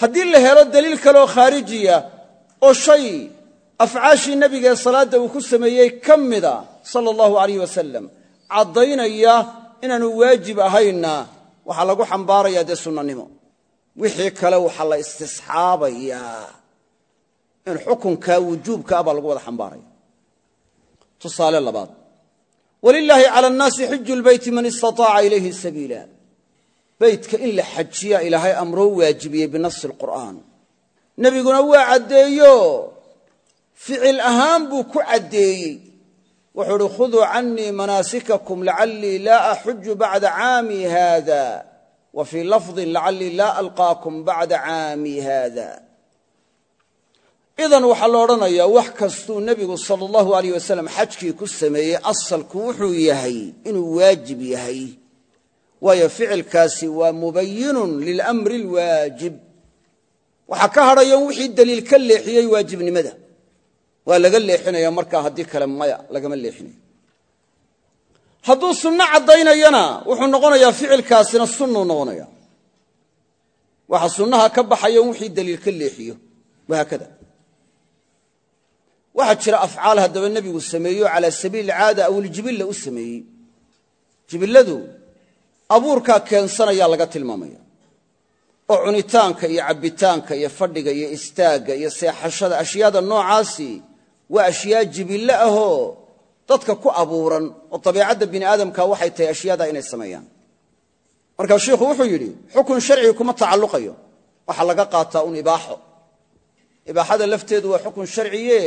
haddii la helo daliil kaleoo khaarijiya oo shay afcaashii nebiga ee salaadda uu ku sameeyey ka mida sala allahu alayh wasalam caddaynaya inaanu waajib ahaynna waxaa lagu xambaarayaa dee sunnanimo. Wixii kale waxaa la istisxaabayaa in xukunkaa wujuubka ah baa lagu wada xambaaraya. Tusaale labaad walilaahi cala annaasi xiju lbeyti man istataaca ilayhi sabiila. Beytka in la xajiyaa ilaahay amroo waajibiyey binasi alqur'aan nebiguna waa caddeeyo. Ficil ahaan buu ku caddeeyey wuxuu uhi khuduu canii manaasikakum lacallii laa axuju bacda caami haada wa fii lafdin lacallii laa alqaakum bacda caami haada. Idan waxaa la odhanayaa wax kastuu nebigu sala allahu alayh wasalam xajkii ku sameeyey asalku wuxuu yahay inuu waajib yahay waayo ficilkaasi waa mubayinun lilamri alwaajib. Waxaa ka hadhayan wixii daliil ka leexiyey waajibnimada waa laga leexinaya markaa haddii kale maya lagama leexinayo. Hadduu sunno caddaynayana wuxuu noqonayaa ficilkaasina sunnuu noqonaya waxa sunnaha ka baxaya wixii daliil ka leexiyo wahaakada waxaa jira afcaal haddaba nebigu sameeyo calaa sabiili alcaada aw iljibilla u sameeyey. Jibilladu abuurkaa keensanayaa laga tilmaamaya. Oo cunitaanka iyo cabbitaanka iyo fadhiga iyo istaagga iyo seexashada ashyaada noocaasi waa ashyaa jibillo ahoo dadka ku abuuran oo dabiicadda bini aadamka waxay tahay ashyaada inay sameeyaan. Markaa shiikhu wuxuu yidhi xukun sharciga kuma tacalluqayo. Waxaa laga qaataa un ibaaxo. Ibaaxada lafteedu waa xukun sharciye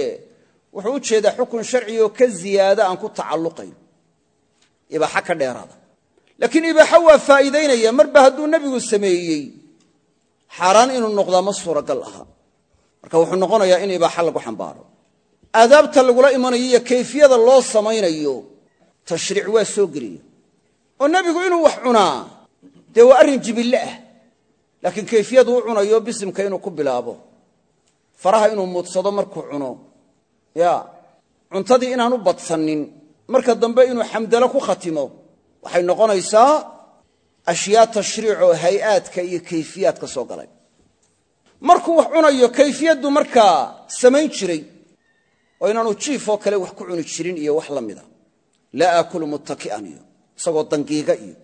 wuxuu u jeedaa xukun sharcigaoo ka ziyaada aan ku tacalluqayn. Ibaaxo ka dheeraada. Laakiin ibaaxo waa faa'iidaynaya. Marba hadduu nebigu sameeyey xaaraan inuu noqdaa ma suuragal aha. Marka wuxuu noqonayaa in ibaaxo lagu xambaaro aadaabta lagula imanayo iyo kayfiyada loo samaynayo tashriic waa soo geliya oo nebigu inuu wax cunaa dee waa arrin jibille ah laakiin kayfiyadu u cunayo bisimka inuu ku bilaabo. Faraha inuu muudsado markuu cuno. Ya cuntadii inaanu badsanin marka dambe inuu xamdalo ku khatimo. Waxay noqonaysaa ashyaa tashriicoo hay'aadka iyo kayfiyaadka soo galay. Markuu wax cunayo kayfiyaddu markaa samayn jiray oo inaanu jiifoo kale wax ku cuni jirin iyo wax la mida. Laa aakulu muttaki'an iyo isagoo dangiiga iyo.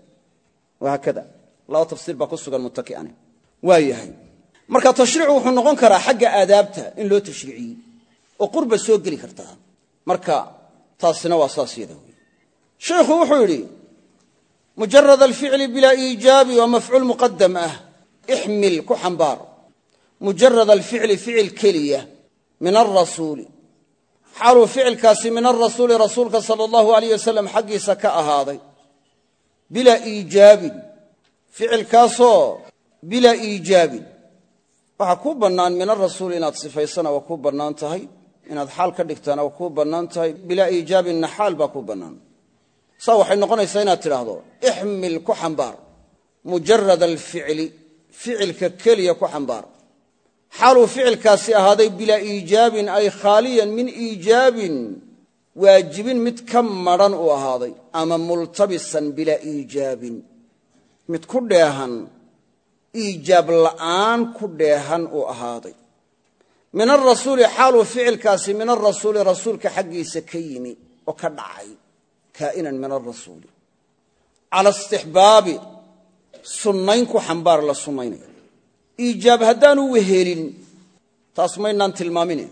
Wahaakada laba tafsiir baa ku sugan muttaki'an. Waa marka tashriicu wuxuu noqon karaa xagga aadaabta in loo tashriiciyey. Oo qurba soo geli kartaa marka taasina waa saas yada wey wuxuu yidhi mujarad alficli bilaa iijaabi waa mafcuul muqadam ah ixmil ku xambaar. Mujarad alficli ficil keliya min alrasuuli xaaluu ficilkaasi min alrasuuli rasuulka sala allahu alayh wasalam xaggiisa ka ahaaday. Bilaa iijaabin. Ficilkaasoo bilaa iijaabin. Waxaa kuu bannaan min arasuuli inaad sifaysana waa kuu bannaan tahay. Inaad xaal ka dhigtaana waa kuu bannaan tahay. Bilaa iijaabinna xaal baa kuu bannaan. Saa waxay noqonaysaa inaad tidhaahdo ixmil ku xambaar. Mujarad alficli. Ficilka keliya ku xambaar xaaluu ficilkaasi ahaaday bilaa iijaabin ay khaaliyan min iijaabin waajibin mid ka madhan uu ahaaday ama multabisan bilaa iijaabin. Mid ku dheehan iijaab la'aan ku dheehan uu ahaaday. Min arasuuli xaaluu ficilkaasi min arasuuli rasuulka xaggiisa ka yimi oo ka dhacay kaa'inan min arasuuli cala istixbaabi sunnayn ku xambaar la sunnaynaya iijaab haddaanu wehelin taas maynaan tilmaamine.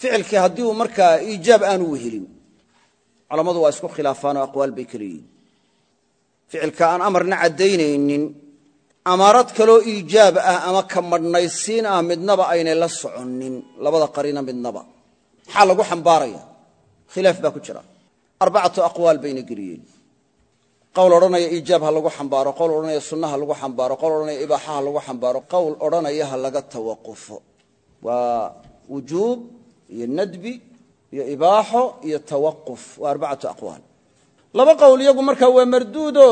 Ficilkii haddii uu markaa iijaab aanu wehelin culammadu waa isku khilaafaanoo aqwaal bay ka ficilka aan amarna caddaynaynin amaarad kaloo iijaab ah ama ka madhnaysiin ah midnaba aynay la soconnin labada qarina midnaba. Maxaa lagu xambaaraya? Khilaaf baa ku jira. Arbacatu aqwaal bayna geliyeen qowl odhanaya iijaab ha lagu xambaaro qowl odhanaya sunna ha lagu xambaaro qowl odhanaya ibaaxa ha lagu xambaaro qowl odhanaya ha laga tawaqufo. Waa wujuub iyo nadbi iyo ibaaxo iyo tawaquf waa arbacatu aqwaal. Laba qowl iyagu markaa waa marduudo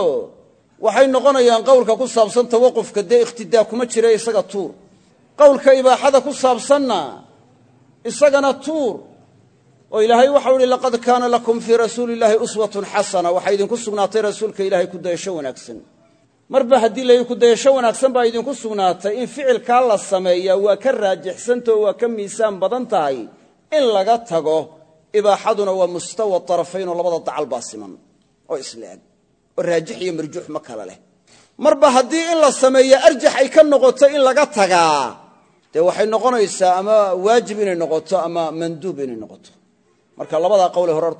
waxay noqonayaan qowlka ku saabsan tawaqufka dee ikhtidaa kuma jira isaga tuur. Qowlka ibaaxada ku saabsanna isagana tuur oo ilaahay waxau ihi laqad kaana lakum fii rasuuli illaahi uswatun xasana. Waxaa idinku sugnaatay rasuulka ilaahay kudayasho wanaagsan. Marba haddii la kudayasho wanaagsan baa idinku sugnaatay in ficilkaa la sameeyaa waa ka raajixsantao waa ka miisaan badan tahay in laga tago ibaaxaduna waa mustawa tarafayn oo labada dacal baa siman oo isleeg oo raajix iyo marjuux ma kala leh. Marba haddii in la sameeya arjax ay ka noqoto in laga tagaa dee waxay noqonaysaa ama waajib inay noqoto ama manduub inay noqoto marka labadaa qowle hore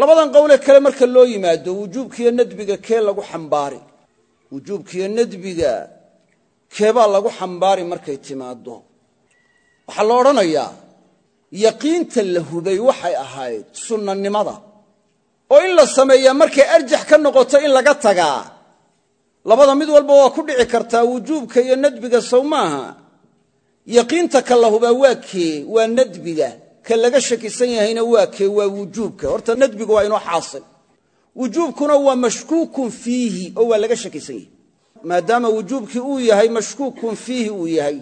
labadan qowle kale marka loo yimaado wujuubkiiyo nadbiga kee lagu xambaari? Wujuubkiiyo nadbiga keebaa lagu xambaari markay timaaddo? Waxaa la odhanayaa yaqiinta la hubay waxay ahayd sunnanimada. Oo in la sameeyaa markay arjax ka noqoto in laga tagaa. Labada mid walba waa ku dhici kartaa wujuubka iyo nadbiga sow maaha. Yaqiinta ka la hubaa waa kee? Waa nadbiga ka laga shakisan yahayna waa kee waa wujuubka. Horta nadbigu waa inoo xaasil. Wujuubkuna waa mashkuukun fiihi oo waa laga shakisan yahay. Maadaama wujuubkii uu yahay mashkuukun fiihi uu yahay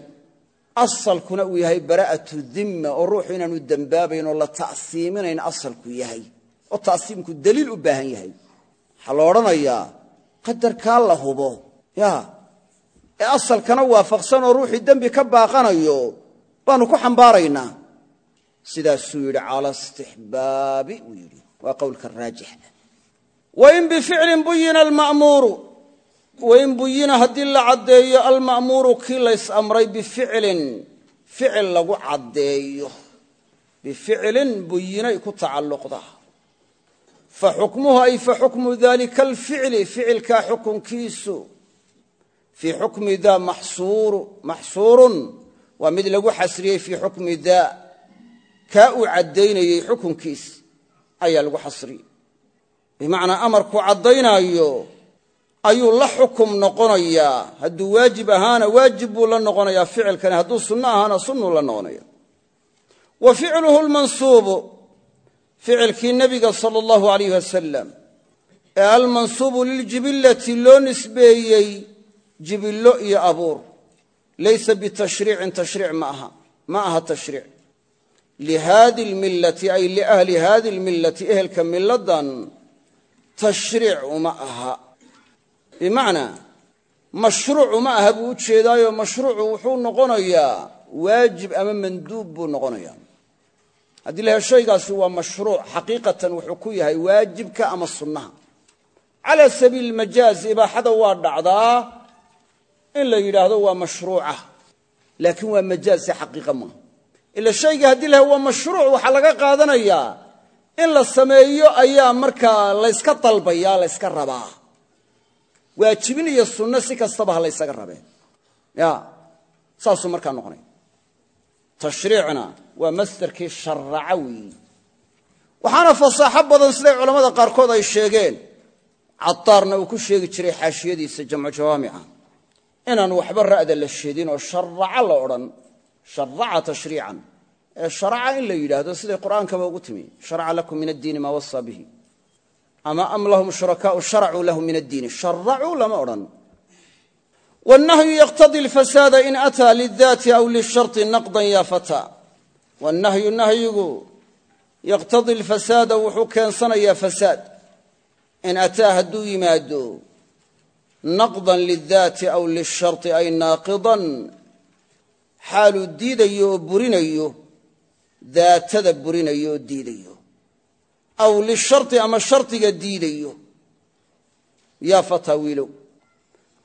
asalkuna uu yahay bara'atu dimma oo ruuxu inaanu dembaabayn oo la ta'siiminayn asalku yahay oo ta'siimku daliil u baahan yahay. Waxaa la odhanayaa qadarkaa la hubo. Ya ee asalkana waafaqsan oo ruuxii dembi ka baaqanayo baanu ku xambaaraynaa sidaasuu yidhi cala istixbaabi uu yidhi. Waa qowlka raajixa. Wain bificlin buyina alma'muuru wain buyina haddii la caddeeyo alma'muuru kii lays amray bificlin ficil lagu caddeeyo. Bificlin buyinay ku tacalluqdaa fa xukmuhu ay fa xukmu dalika alficli ficilkaa xukunkiisu. Fii xukmi daa maxsuurun waa mid lagu xasriyey fii xukmi daa kaa uu caddaynayey xukunkiis ayaa lagu xasriyey bimacnaa amarkuu caddaynaayo ayuu la xukum noqonayaa. Hadduu waajib ahaana waajib buu la noqonayaa ficilkani. Hadduu sunno ahaana sunnuu la noqonaya wa ficluhu lmansuubu ficilkii nebiga sala allahu alayh wasalam ee almansuubu liljibillati loo nisbeeyey jibillo iyo abuur. Laysa bitashriicin tashriic ma lihaadi lmillati ay liahli haadi lmillati ehelka milladan tashriic uma aha bimacnaa mashruuc uma aha buu u jeedaayo mashruucu wuxuu noqonayaa waajib ama manduub buu noqonayaa haddii la yahay shaygaasi waa mashruuc xaqiiqatan wuxuu ku yahay waajibka ama sunnaha cala sabiili majaaz ibaaxada waa dhacdaa in la yidhaahdo waa mashruuca laakiin waa majaazi xaqiiqa maaha ila shaygii haddii la waa mashruuc waxaa laga qaadanayaa in la sameeyo ayaa markaa layska dalbaya layska rabaa. Waajibin iyo sunno si kastaba ha laysaga rabeen ya saasuu markaa noqonaya tashriicna waa masdarkii sharaca weeyi waxaana fasaaxo badan siday culammada qaarkood ay sheegeen. Cadaarna uu ku sheegi jiray xaashiyadiisa jamcu jawaamica. Inaan waxba ra'da la sheedin oo sharaca la odhan sharaca tashriican ee sharaca in la yidhaahdo siday qur'aankaba ugu timi sharaca lakum min addiini maa wasaa bihi ama am lahum shurakaau sharacuu lahu min addiini sharacuu lama odhan wannahyu yaqtadii alfasaada in ataa lidaati aw lishari naqdan ya fata wannahyu nahyigu yaqtadii alfasaada wuxuu keensanayaa fasaad in ataa hadduu yimaado naqdan lidaati aw lishari ay naaqidan xaaluu diidayo oo burinayo daatada burinayo oo diidayo. Aw lishari ama shardiga diidayo. Yaa fataa wiilow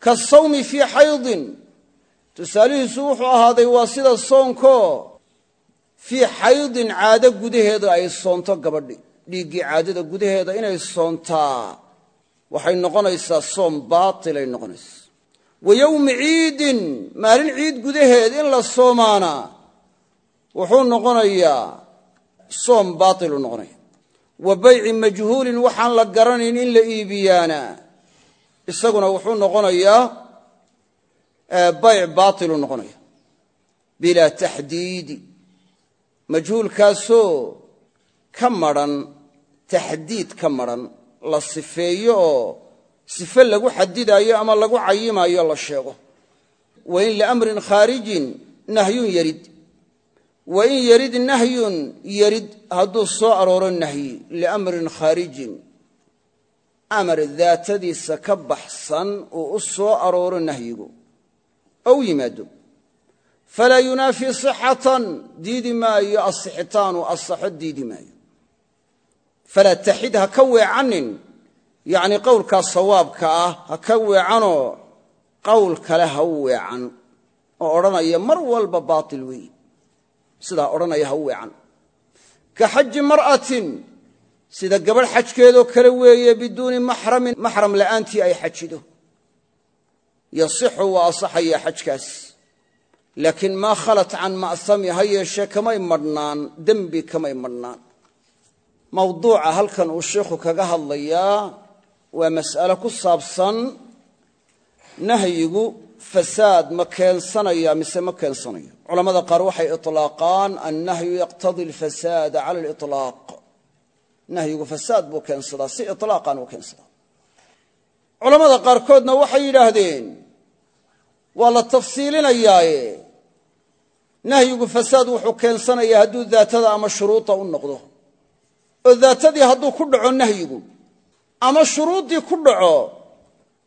kasawmi fii xaydin. Tusaalihiisu wuxuu ahaaday waa sida soonkoo fii xaydin caado gudaheeda ay soonto gabadhi. Dhiiggii caadada gudaheeda inay soontaa. Waxay noqonaysaa soom baatilay noqonaysaa wa yowmi ciidin maalin ciid gudaheed in la soomaana wuxuu noqonayaa soom baatilu noqonaya wa bayci majhuulin waxaan la garanayn in la iibiyaana isaguna wuxuu noqonayaa bayc baatilu noqonaya bilaa taxdiidi majhuulkaasoo ka madhan taxdiid ka madhan la sifeeyo oo sife lagu xadidaayo ama lagu cayimaayo la sheego. Wa in liamrin khaarijin nahyun yarid. Wa in yarid nahyun yarid hadduu soo arooro nahyi liamrin khaarijin amar daatadiisa ka baxsan uu u soo arooro nahyigu. Ou yimaado falaa yunaafii sixatan diidi maayo asixitaanu asaxo diidi maayo. Falaa taxid ha ka weecanin yacnii qowlkaa sawaabka ah ha ka weecanoo qowl kale ha u weecan oo odhanaya mar walba baatil weeye sidaa odhanaya ha u weecan. Ka xaji mar'atin sida gabadh xajkeedoo kale weeye biduuni maxramin maxram la'aantii ay xajido. Yasixu waa asaxayaa xajkaas. Laakiin maa khalat can ma'sami ha yeeshee kamay madhnaan dembi kamay madhnaan uu sheikhu waa mas'alo ku saabsan nahyigu fasaad ma keensanaya mise ma keensanayo. Culamada qaar waxay ilaaqaan annahyu yaqtadi alfasaada cala alilaaq nahyigu fasaad buu keensadaa si ilaaqan u keensadaa. Culamada qaarkoodna waxay yidhaahdeen waa la tafsiilinayaaye. Nahyigu fasaad wuxuu keensanayaa hadduu daatada ama shuruuda u noqdo. Oo daatadii hadduu ku dhaco nahyigu ama shuruuddii ku dhaco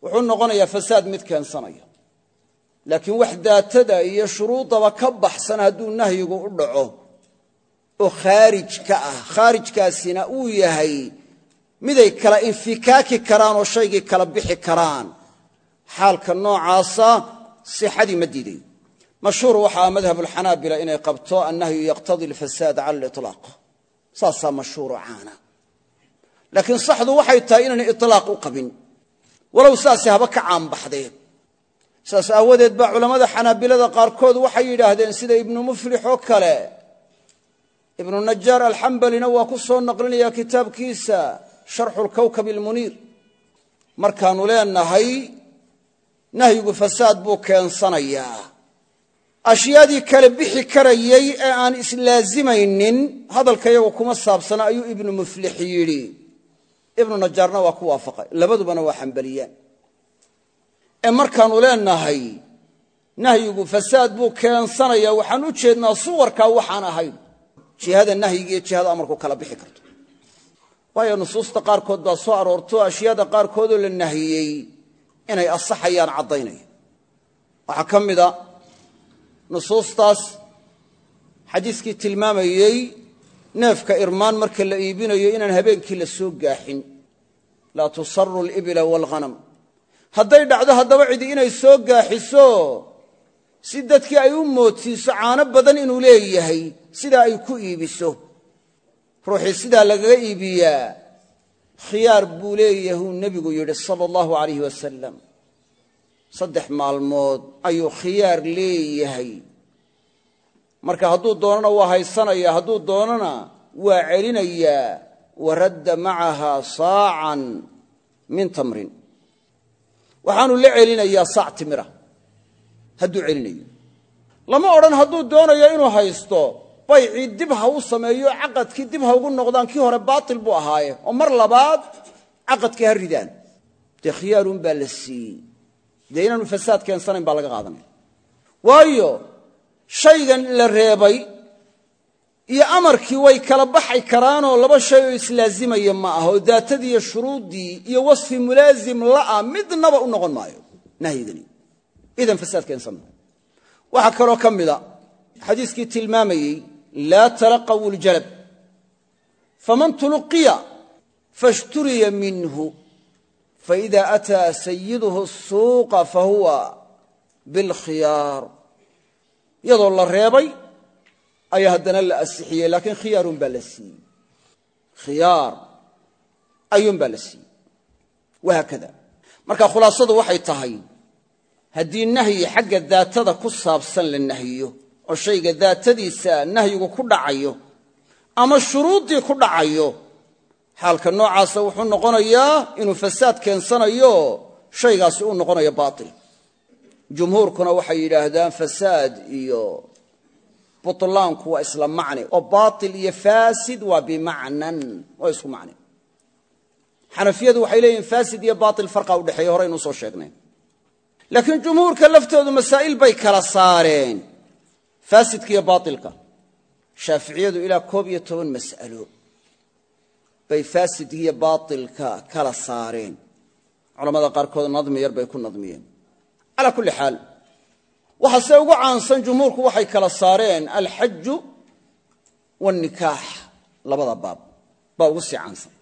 wuxuu noqonayaa fasaad mid keensanaya laakiin wax daatada iyo shuruudaba ka baxsan hadduu nahyigu u dhaco oo khaarij ka ah khaarijkaasina uu yahay miday kala infikaaki karaan oo shaygii kala bixi karaan. Xaalka noocaasa sixadii ma diidayo mashhuur waxaa madhabulxanaabila inay qabto annahyu yaqtadi alfasaad cala aliطlaaq saasaa mashhuuro caana laakiin saxdu waxay tahay inaanay iطlaaq u qabin. Walow saasi haba ka caanbaxdeen. Saas aawadeed baa culammada xanaabilada qaarkood waxay yidhaahdeen sida ibnu muflix oo kale. Ibnu najaar alxambalina waa ku soo naqlinaya kitaabkiisa sharxu lkawkab almuniir. Markaannu leenahay nahyigu fasaad buu keensanayaa. Ashyaadii kale bixi karayey ee aan islaazimaynin hadalka yagu kuma saabsana ayuu ibnu muflix yidhi ibnu najaarna waa ku waafaqay. Labadubana waa xambaliyaan. Ee markaannu leenahay nahyigu fasaad buu keensanayaa. Waxaan u jeednaa suwarkaa waxaan ahayn. Jihada nahyiga iyo jihada amarku kala bixi karto. Waayo nusuusta qaarkood baa soo aroorto ashyaada qaarkoodoo la nahiyey inay asaxayaan caddaynaya. Waxaa ka mida nusuustaas xadiiskii tilmaamayey neefka irmaan marka la iibinayo inaan habeenkii la soo gaaxin. laa tusaru alibila waalghanam hadday dhacdo haddaba cidi inay soo gaaxiso si dadkii ay u moodsiiso caano badan inuu leeyahay sidaa ay ku iibiso. Ruuxii sidaa lagaga iibiyaa. Khiyaar buu leeyahuu nebigu yidhi sala allahu alayh wasalam saddex maalmood ayuu khiyaar leeyahay marka hadduu doonana waa haysanaya hadduu doonana waa celinayaa waradda macaha saacan min tamrin. Waxaanu la celinayaa saac timira. Hadduu celinayo. Lama odhan hadduu doonayo inuu haysto. Baycii dib ha u sameeyo caqadkii dib ha ugu noqdaan kii hore baatil buu ahaaye. Oo mar labaad caqadkii ha ridaan. Dee khiyaarun baa la siiyey. Dee inaanu fasaad keensanayn baa laga qaadanaya waayo shaygan la reebay iyo amarkii way kala baxay karaanoo laba shay oo islaazimaya ma aha oo daatadii iyo shuruuddii iyo wasfi mulaasim la'a midnaba u noqon maayo. Nahyigani idan fasaad keensan waxaa kaloo ka mida xadiiskii tilmaamayey laa talaqaw ljalab faman tuluqiya fashturiya minhu faida ataa sayiduhu suuqa fahuwa bilkhiyaar iyadoo la reebay ayaa haddana la asixiyey laakiin khiyaarun baa la siiyey. Khiyaar ayuun baa la siiyey. Wahaakada marka khulaasadu waxay tahay haddii nahyi xagga daatada ku saabsan la nahyiyo oo shayga daatadiisa nahyigu ku dhacayo ama shuruuddii ku dhacayo xaalka noocaasa wuxuu noqonayaa inuu fasaad keensanayo shaygaasi uu noqonayo baatil jumhuurkuna waxay yidhaahdaan fasaad iyo butlaanku waa isla macne oo baatil iyo faasid waa bimacnan waa isku macne xanafiyadu waxay leeyihiin faasid iyo baatil farqa udhexeeya horeynuu soo sheegnay. Laakiin jumhuurka laftoodu masaa'il bay kala saareen faasidka iyo baatilka. Shaaficiyadu ilaa koob iyo toban mas'alo bay faasidka iyo baatilka kala saareen. Culamada qaarkood nadmi yar bay ku nadmiyeen calaa kulli xaal waxaa se ugu caansan jumhuurku waxay kala saareen alxaju waanikaax labada baab baa ugu sii caansan.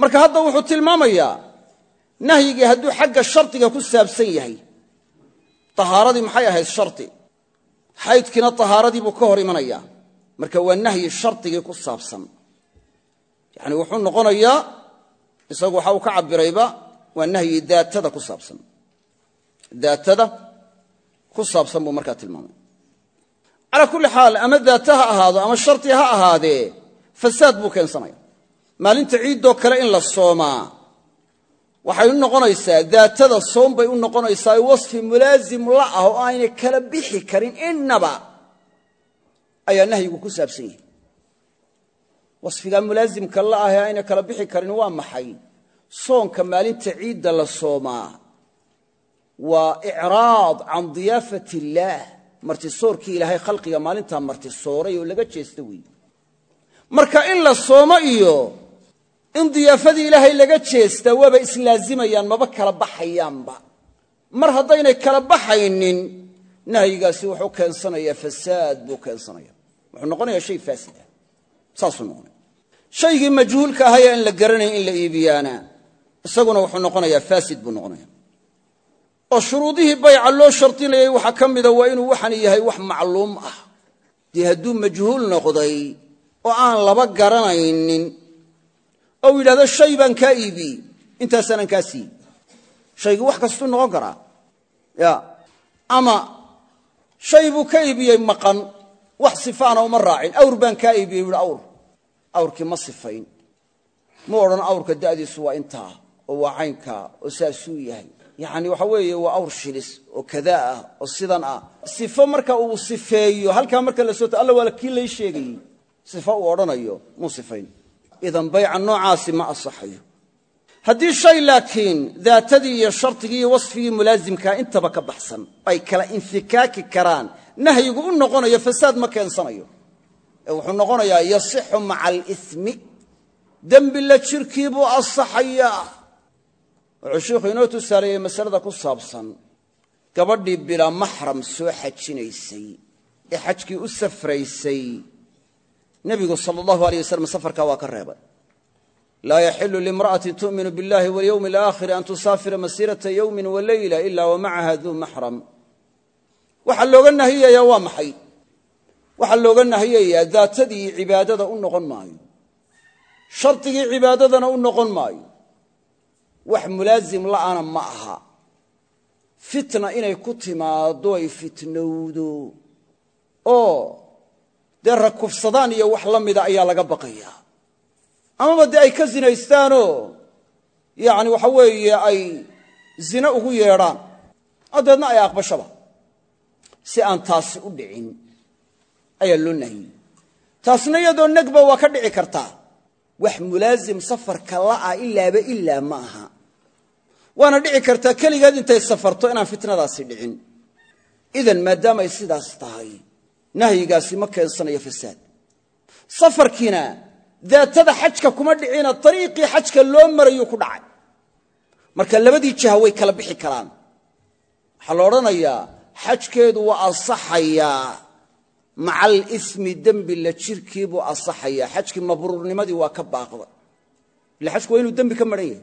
Marka hadda wuxuu tilmaamayaa nahyigii hadduu xagga shardiga ku saabsan yahay. Tahaaradii maxay ahayd shardi? Xaydkiina tahaaradii buu ka hor imanayaa. Marka waa nahyi shardigii ku saabsan. Yacni wuxuu noqonayaa isagu waxa uu ka cabirayba waa nahyi daatada ku daatada ku saabsan buu markaa tilmaamay. Calaa kulli xaal ama daata ha ahaado ama shardi ha ahaadee fasaad buu keensanaya. Maalinta ciiddoo kale in la soomaa waxay u noqonaysaa daatada soom bay u noqonaysaa wasfi mulaasim la ah oo aynay kala bixi karin. Innaba ayaa nahyigu ku saabsan yahay. Wasfigaa mulaasimka la ah ee aynay kala bixi karin waa maxay? Soonka maalinta ciidda la soomaa waa icraad can diyaafat illaah. Martisoorkii ilaahay khalqiga maalintaa martisooray oo laga jeesta weeye marka in la soomo iyo in diyaafadii ilaahay laga jeestaa waaba islaazimayaan maba kala baxayaanba. Mar haddaynay kala baxaynin nahyigaasi wuxuu keensanayaa fasaad buu keensanaya wuxuu noqonayaa shay faasida saasuu noqonaya shaygii majhuulka ahaya in la garanayn in la iibiyaana. Isaguna wuxuu noqonayaa faasid buu noqonaya oo shuruudihii bayca loo shardinayay waxaa ka mida waa inuu waxan yahay wax macluum ah. Dee hadduu majhuul noqday oo aan laba garanaynin ou yidhahdo shay baan kaa iibiyey intaasaanan kaa siiyi shaygii wax kastuu noqon karaa. Ya. Ama shay buu ka iibiyey maqan wax sifaana uma raacin. Awr baan kaa iibiyey u awr. Awrkii ma sifayn. Mu odhan awrka da'diisu waa intaa oo waa caynkaa oo saasuu yahay yacni waxa weeye waa awr oo kadaa ah oo sidan ah. Sifo marka uu sifeeyo halkaa marka la sooto alla waa kii lay sheegayey. Sifo uu odhanayo muu sifayn. Idan bayca noocaasi ma asaxayo haddii shay laakiin daatadii iyo shardigii iyo wasfigii mulaasimkaa intaba ka baxsan ay kala infikaaki karaan nahyigu u noqonayo fasaad ma keensanayo. Ee wuxuu noqonayaa yasixu maca alismi dembi la jirkii buu asaxayaa wuxuu sheikhu inoo tusaaleeyey masalada ku saabsan gabadhii bilaa maxram soo xajinaysay ee xajkii u safraysay. Nebigu sala allahu aleyh wasalam waa ka reebay. Laa yaxilu liimra'atin tu'minu biاllahi walyowmi alaakhiri an tusaafira masiirata yowmin waleyla ila wa macaha duu maxram. Waxaa looga nahiyayaa waa maxay? Waxaa looga nahiyayaa daatadii cibaadada u noqon maayo. Shardigii maayo wax mulaasim la'ana ma aha. Fitna inay ku timaaddo ay fitnowdo. Oo dee rakufsadaan iyo wax la mida ayaa laga baqayaa amaba dee ay ka sinaystaanoo yacni waxa weeye ay zine ugu yeedhaan. Addeedna ay aqbashaba. Si aan taasi u dhicin ayaa loo nahiyey. Taasna iyadoo negba waa ka dhici kartaa wax mulaasim safarka la'a ilaaba ilaa ma aha. Waana dhici kartaa keligeed intay safarto inaan fitnadaasi dhicin. Idan maadaama ay sidaas tahay nahyigaasi ma keensanayo fasaad. Safarkiina daatada xajka kuma dhicina dariiqii xajka loo marayuu ku dhacay. Marka labadii jaha way kala bixi karaan. Waxaa la odhanayaa xajkeedu waa ansaxayaa maca alismi dembi la jirkii buu ansaxayaa xajkii mabruurnimadii waa ka baaqda. Ila xajku waa inuu dembi ka maran yahay.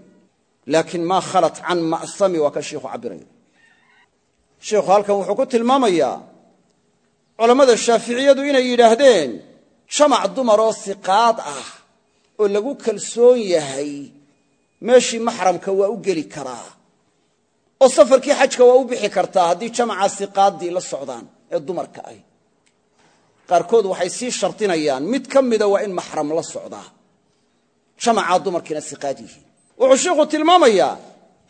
Laakiin maa khalat can ma'sami waa ka shiikhu cabiraya shiikhu halkan wuxuu ku tilmaamayaa culammada shaaficiyadu inay yidhaahdeen jamac dumaroo siqaad ah oo lagu kalsoon yahay meeshii maxramka waa u geli karaa oo safarkii xajka waa u bixi kartaa haddii jamacaa siqaaddii la socdaan ee dumarka ah qaarkood waxay sii shardinayaan mid ka mida waa in maxram la socdaa. Jamacaa dumarkiina siqaad yihiin. Wuxuu sheikhu tilmaamayaa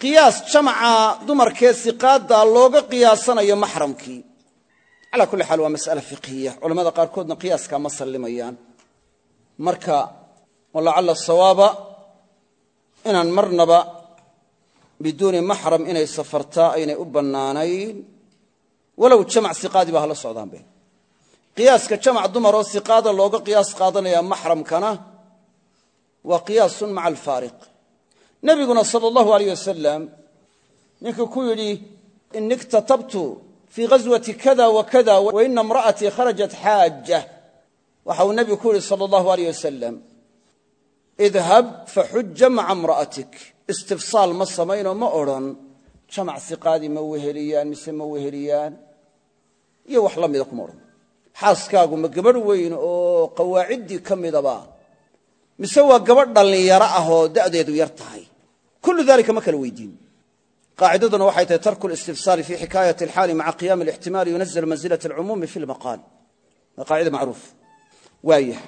qiyaas jamaca dumarkee siqaadda looga qiyaasanayo maxramkii. Calaa kulli xaal waa mas'ala fiqhiya. Culamada qaarkoodna qiyaaskaa ma sallimayaan. Marka walacalla sawaaba inaan marnaba biduuni maxram inay safartaa aynay u bannaanayn. Walow jamac siqaadiba hala socdaanbe qiyaaska jamac dumaroo siqaada looga qiyaas qaadanaya maxramkana waa qiyaasun maca alfaariq. Nebiguna sala allahu aleyh wasalam ninkii ku yidhi ini iktatabtu fii ghaswati kada wa kada wa ina imra'atii kharajat xaaja waxa uu nebigu ku yidhi sala allahu aleyh wasalam idhab faxuja maca imra'atik. Istifsaal ma samaynoo ma odhan jamac siqaadii ma weheliyaan mise ma weheliyaan? Iyo wax la mida kuma odhan xaaskaagu ma gabadh weyn oo qawaaciddii ka midaba. Mise waa gabadh dhallinyaro ah oo da'deedu yar tahay. Kullu dalika ma kala weydiin. Qaacidaduna waxay tahay tarku listifsaali fi xikaayati alxaali maca qiyaami alixtimaali yunazl manzilat alcumuumi fi lmaqaal. Waa qaacida macruuf. Waayah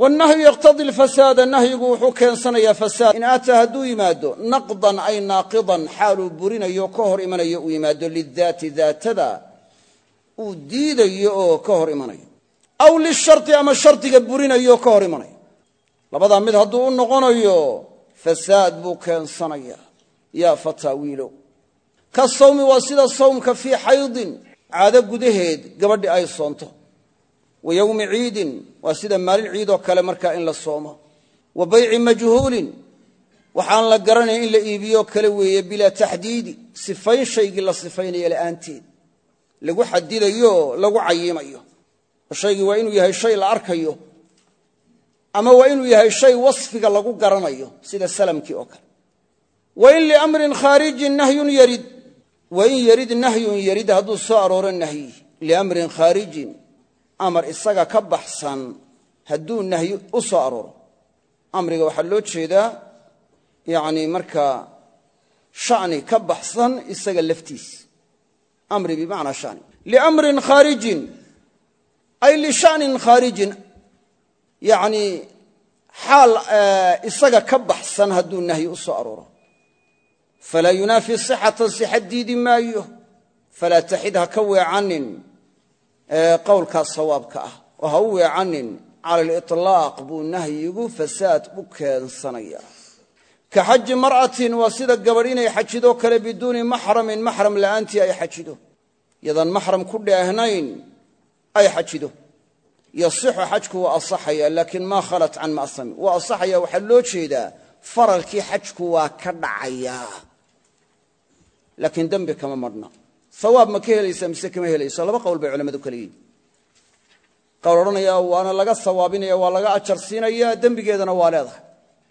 wannahyu yaqtadi alfasaada nahyigu wuxuu keensanayaa fasaad. In aataa hadduu yimaado naqdan ay naaqidan xaaluu burinayo ka hor imanayo uu yimaado lidaati daatada uu diidayo oo ka hor imanayo. Aw lishardi ama shardiga burinayo oo ka hor imanayo. Labadaa mid hadduu u noqonayo fasaad buu keensanayaa yaa fataa wiilow ka sawmi waa sida sawmka fii xaydin caado gudaheed gabadhi ay soonto. Wa yowmi ciidin waa sida maalin ciidoo kale markaa in la soomo. Wa bayci majhuulin waxaan la garanayn in la iibiyo kale weeye bilaa taxdiidi sifayn shaygii la sifaynayo la'aanteed lagu xadidayo lagu cayimayo. Shaygii waa inuu yahay shay la arkayo ama waa inuu yahay shay wasfiga lagu garanayo sida salamkii oo kale. Wa in liamrin khaarijin nahyun yarid wa in yarid nahyun yarid hadduu soo arooro nahyi liamrin khaarijin amar isaga ka baxsan hadduu nahyi u soo arooro. Amriga waxaa loo jeedaa yacni markaa sha'ni ka baxsan isaga laftiis amri bimacnaa shani liamrin khaarijin ay lishanin khaarijin yacnii xaal isaga ka baxsan hadduu nahyi u soo arooro falaa yunaafi sixatan sixa diidi maayo falaa taxid ha ka weecanin qowlkaas sawaabka ah oo ha u weecanin cala aliطlaaq buu nahyigu fasaad u keensanaya ka xaji mar'atin waa sida gabadh inay xajidoo kale biduuni maxramin maxram la'aantii ay xajido. Yadaan maxram ku dheehnayn ay xajido. Yasixu xajku waa asaxaya laakiin maa khalat can ma'sami. Waa asaxaya waxaa loo jeedaa faralkii xajku waa ka dhacayaa laakiin dembi kama marhna hawaab ma ka helaysaa mise kama helayso? Laba qowl bay culamadu kale yihiin qowl odhanaya waana laga hawaabinaya waa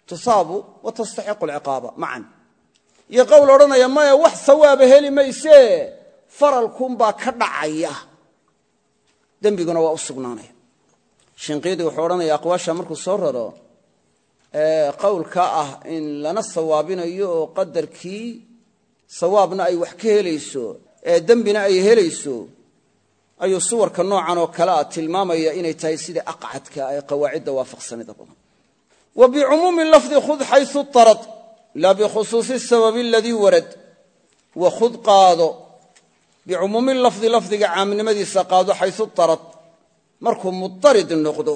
tusaabu wa tastaxiqu alciqaaba macan iyo qowl odhanaya maya wax hawaaba heli maysee faralkunbaa ka dhacaya. Dembiguna waa u sugnaanaya. Shinqiidi wuxuu odhanaya aqwaasha markuu soo raro qowlka ah in lana sawaabinayo oo qadarkii sawaabna ay wax ka helayso ee dembina ay helayso ayuu suwarka noocan oo kale a tilmaamaya inay tahay sida aqcadka ee qawaacidda badan wa bicumuumi lafdi khud xayu arad laa bikhusuusi sababi aladii warad wa khud qaado bicumuumi lafdi lafdiga caamnimadiisa qaado xayu arad markuu mudarid noqdo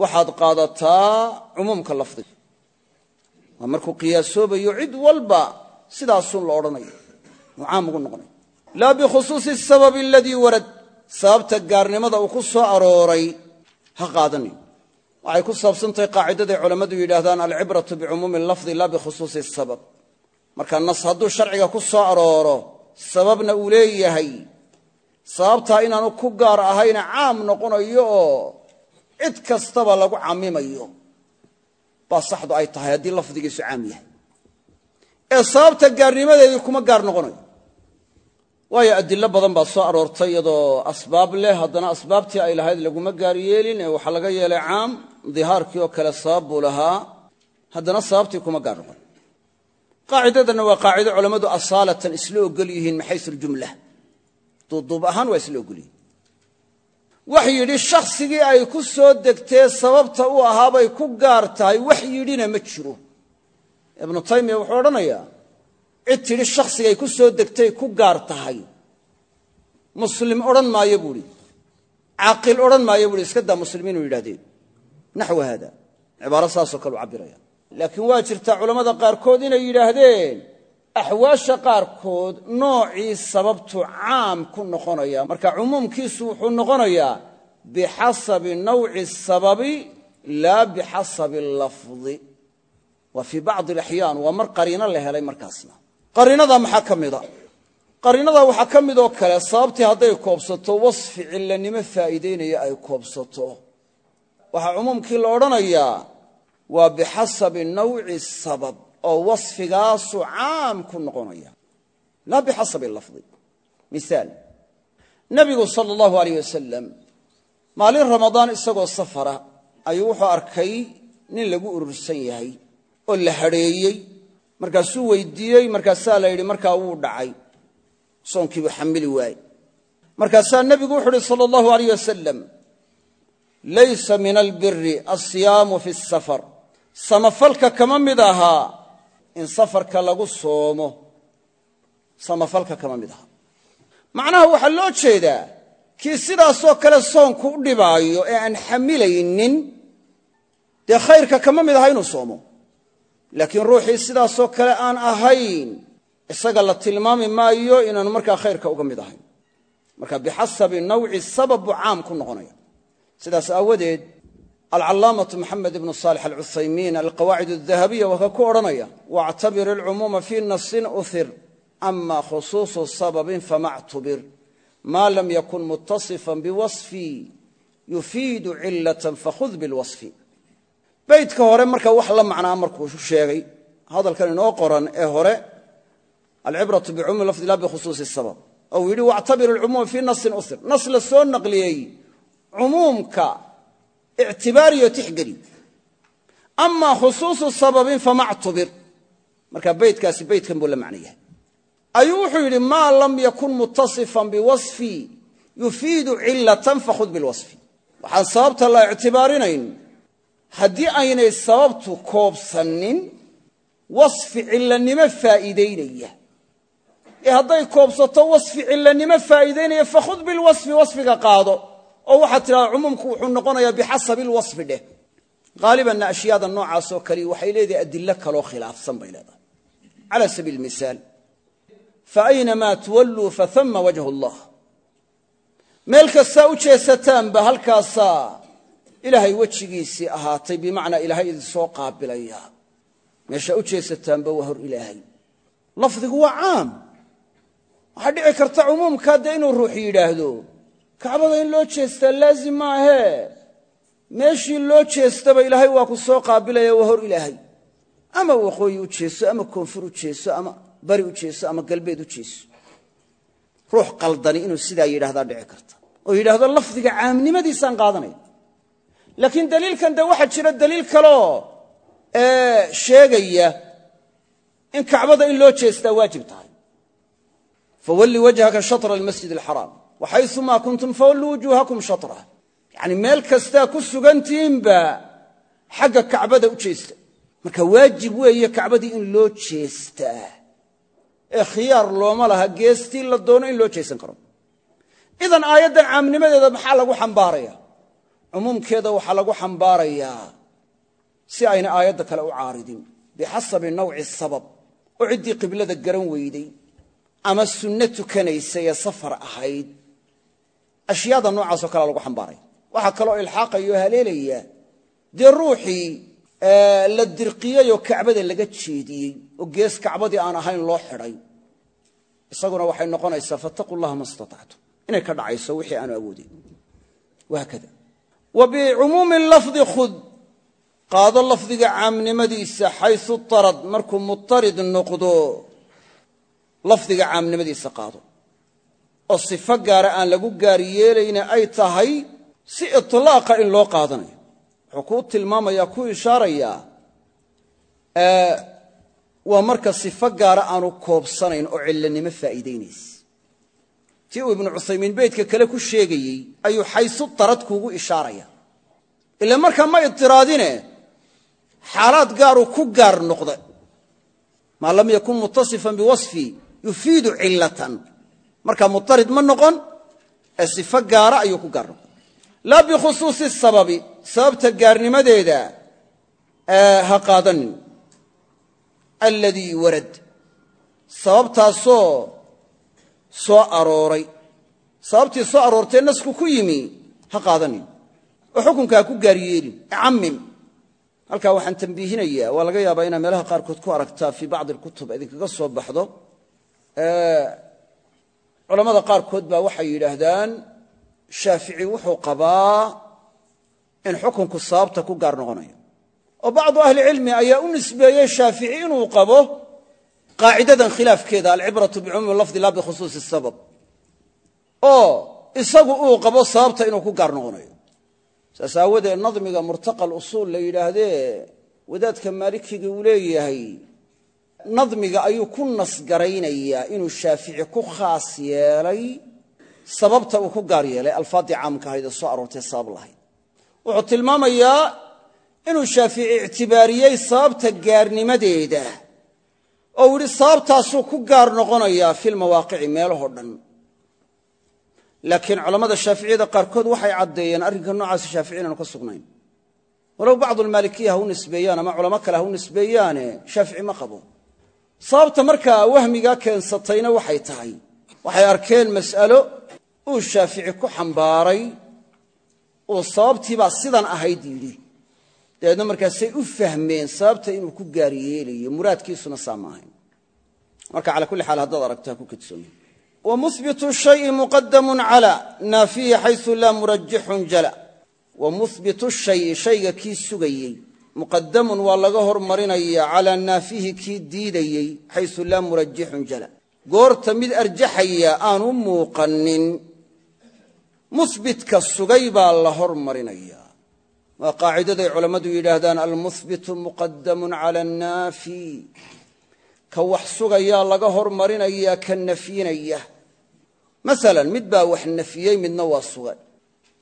waxaad qaadataa cumuumka lafdiga waa markuu qiyaasoobayo cid walba sidaasun la odhanayo uu caam ugu noqonayo laa bikhusuusi sababi aladii warad sababta gaarnimada uu ku soo arooray ha qaadanayo waxay ku saabsantahay qaacidaday culammadu yidhaahdaan alcibratu bicumuumi lafdi laa bikhusuusi sabab. Marka nas hadduu sharciga ku soo arooro sababna uu leeyahay sababtaa inaanu ku gaar ahayna caam noqonayo oo cid kastaba lagu camimayo baa saxdu ay tahay haddii lafdigiisu caam yahay. Ee sababta gaarnimadeedii kuma gaar noqonayo waayo adilo badan baa soo aroortay iyadoo asbaab leh. Haddana asbaabtii ay lahayd laguma gaar yeelin. Ee waxaa laga yeelay caam dihaarkii oo kale sabab buu lahaa. Haddana sababtii kuma gaar noqon. Qaacidadanna waa qaacido culammadu asaalatan isla ogol yihiin maxaysu ljumla duuduub ahaan waa isla ogol yihiin. Wax yidhi shakhsigii ay ku soo degtee sababta u ahaabay ku gaar tahay. Wax yidhina ma jiro. Ibnu taymiya wuxuu odhanayaa cid tidhi shakhsigay ku soo degtay ku gaar tahay. Muslim odhan maayo buuhi caaqil odhan maayo buuhi iska daa muslimiinu yidhahdeen naxwa haada. Cibaaro saasoo kale u cabbiraya. Laakiin waa jirtaa culammada qaarkood inay yidhaahdeen axwaasha qaarkood noocii sababtu caam ku noqonaya marka cumuumkiisu wuxuu noqonayaa bixasabi nawci sababi laa bixasabi lafdi. Waa fii bacdi alaxyaan waa mar qariino la helay markaasna qariinada maxaa ka mida qariinada waxaa ka midoo kale sababtii hadday koobsato wasfi cillanimo faa'iidaynaya ay koobsato. Waxaa cumuumkii la odhanayaa waa bixasabi nawci sabab oo wasfigaasu caam ku noqonaya. Laa bixasabi lafdi. Miaal nebigu sala allahu alayh wasalam maalin ramadaan isagoo safara ayuu wuxuu arkay nin lagu urursan yahay oo la hadheeyey markaasuu weydiiyey markaasaa la yidhi markaa wuu dhacay. Soonkiibuu xamili waaye markaasaa nebigu wuxu uhi sala allahu alayh wasalam laysa min albiri alsiyaamu fi safar samafalka kama mid ahaa in safarka lagu soomo. Samafalka kama mid ahaa. Macnaha waxaa loo jeedaa kii sidaasoo kale soonku u dhibaayo ee aan xamilaynin dee khayrka kama mid aha inuu soomo laakiin ruuxii sidaasoo kale aan ahayn isaga la tilmaami maayo inaanu markaa khayrka uga mid ahayn. Marka bixasabi nawci sabab buu caam ku noqonaya. Sidaas aawadeed alcallaamatu maxamed ibnu saalix alcuthaymiin alqawaacid adahabiya waa ka ku odhanaya waactabir alcumuuma fii nasin uhir ama khusuusu sababin famactubir maa lam yakun mutasifan biwasfi yufiidu cilatan fakhud bilwasfi beydka hore marka wax la macnaa markuu sheegay hadalkan inoo qoran ee hore alcibratu bicumuumi lafdi la bikhusuusi sabab. Ou yidhi wactabir alcumuuma fii nasin uhir nas la soo naqliyey cumuumka ictibaariyo tixgeli. Ama khusuusu sababin famactubir marka beydkaasi beydkan buu la macno yahay. Ayuu wuxuu yidhi maa lam yakun mutasifan biwasfi yufiidu cilatan fakhud bilwasfi. Waxaan sababta la ictibaarinayn haddii aynay sababtu koobsannin wasfi cillanimo faa'iidaynaya. Ee hadday koobsato wasfi cillanimo faa'iidaynaya fakhud bilwasfi wasfiga qaado. Oo waxaad tidhahda cumuumku wuxuu noqonayaa bixasabi lwasfi dheh. Haalibanna ashyaada noocaasoo kale waxay leedahay adilo kaloo khilaafsan bay leedahay. Cala sabiili misaal. Faaynamaa tuwalluu faama wajhu allah. Meel kastaa u jeesataanba halkaasaa ilaahay wejigiisii ahaatay bimacnaa ilaahay idin soo qaabilaya. Meeshaa u jeesataanba waa hor ilaahay. Lafdigu waa caam. Waxaa dhici karta cumuumkaa dee inuu ruux yidhaahdo. Kacbada in loo jeestaa laazim maahee meeshii loo jeestaba ilaahay waa ku soo qaabilaya waa hor ilaahay. Ama waqooyi u jeeso ama koonfur u jeeso ama bari u jeeso ama galbeed u jeeso. Ruux qaldani inuu sidaa yidhahdaa dhici karta. Oo yidhaahdo lafdiga caamnimadiisaan qaadanaya laakiin daliilkan de waxaa jira daliil kaleoo sheegaya in kacbada in loo jeestaa waajib tahay. Fawalli wajhaka shatra almasjid alxaraam waxayumaa kuntum fawalluu wujuuhakum shatrah. Yacni meel kastaa ku sugantihiinba xagga kacbada u jeesta. Marka waajib weeye kacbadii in loo jeestaa ee khiyaar looma laha geestii la doono in loo jeesan karo. Idan aayaddan caamnimadeeda maxaa lagu xambaaraya cumuumkeeda waxaa lagu xambaarayaa si ayna aayadda kale u caaridin. Bixasabi nawci sabab oo ciddii qiblada garan weyday ama sunno tukanaysa ee safar ahayd. Ashyaada noocaasoo kalea lagu xambaaraya waxaa kaloo ilxaaqaya haleelaya dee ruuxii la dirqiyey oo kacbada laga jeediyey oo gees kacbadii aan ahayn loo xidhay. Isaguna waxay noqonaysaa fattaquu ma istatactum. Inay ka dhacayso wixii aanu awoodeyn wahaakada wa bicumuumi lafdi khud. Qaado lafdiga caamnimadiisa xayu tarad markuu mutarid noqdo lafdiga caamnimadiisa qaado. Oo sifo gaara aan lagu gaar yeelayna ay tahay si itlaaqa in loo qaadanayo. Wuxuu kuu tilmaamayaa ku ishaarayaa waa marka sifo gaara aanu koobsanayn oo cillanimo faa'iidaynaysa tii uu ibnu cuthaymiin beydka kale ku sheegayey ayuu xaysu darad kuugu ishaaraya. Ila markaa ma idiraadine xaalaad gaaruu ku gaar noqda. Maa lam yakun mutasifan biwasfi yufiidu cilatan markaa mutarid ma noqon ee sifo gaara ku gaar noqday laa bikhusuusi sababi sababta gaarnimadeeda ha qaadanin alladii warad. Sababtaasoo soo arooray. Sababtii soo aroortee nasku ku yimi ha qaadanin. Oo xukunka ha ku gaar yeelin camim halkaa waxaan tambiihinayaa waa laga yaabaa inaad meelaha qaarkood ku aragtaa fii bacdi alkutub idinkaga soo baxdo. Culammada qaarkood baa waxay yidhaahdaan shaafici wuxuu qabaa in xukunku sababta ku gaar noqonayo. Oo bacdu ahlicilmi ayaa u nisbeeyey shaafici inuu qabo qaacidadan khilaafkeeda alcibratu bicumuumi lafdi laa bikhusuusi sabab. Oo isagu uu qabo sababta inuu ku gaar noqonayo. Saas aawadeed nadmiga murtaqal usuul la yidhaahdee wadaadka maalikigi uu leeyahay nadmiga ayuu ku nasgaraynayaa inuu shaafici ku khaas yeelay sababta uu ku gaar yeelay alfaaddii caamka ahayd soo aroortay sabab lahayd. Wuxuu tilmaamayaa inuu shaafici ictibaariyey sababta gaarnimadeeda oo uu yidhi sababtaasuu ku gaar noqonayaa filmawaaqici meelahoo dhan. Laakiin culammada shaaficiyada qaarkood waxay caddeeyeen arrinka noocaasi shaafici inaanu ka sugnayn. Walow bacdulmaalikiya ha u nisbeeyaan ama culamo kale ha u nisbeeyaane shaafici ma qabo. Sababta markaa wahmigaa keensatayna waxay tahay. Waxay arkeen mas'alo uu shaafici ku xambaaray uu sababtiibaa sidan ahayd yidhi dabeedna markaasay u fahmeen sababta inuu ku gaar yeelayo muraadkiisuna saa marka cala kulli xaal haddaad aragto ku kadsoomi wa muhbitu shayi muqadamun cala naafihi xaysu laa murajixun jala. Wa muhbitu shayi shayga kii sugayey muqadamun waa laga hormarinaya calaa naafihi kii diidayey xaysu laa murajixun jala. Goorta mid arjaxaya aanu muuqanin muhbitka sugay baa la hormarinaya waa qaacidaday culammadu yidhaahdaan almuhbitu muqadamun cala annaafi. Ka wax sugayaa laga hormarinayaa ka nafyinaya masalan mid baa wax nafiyey midna waa sugay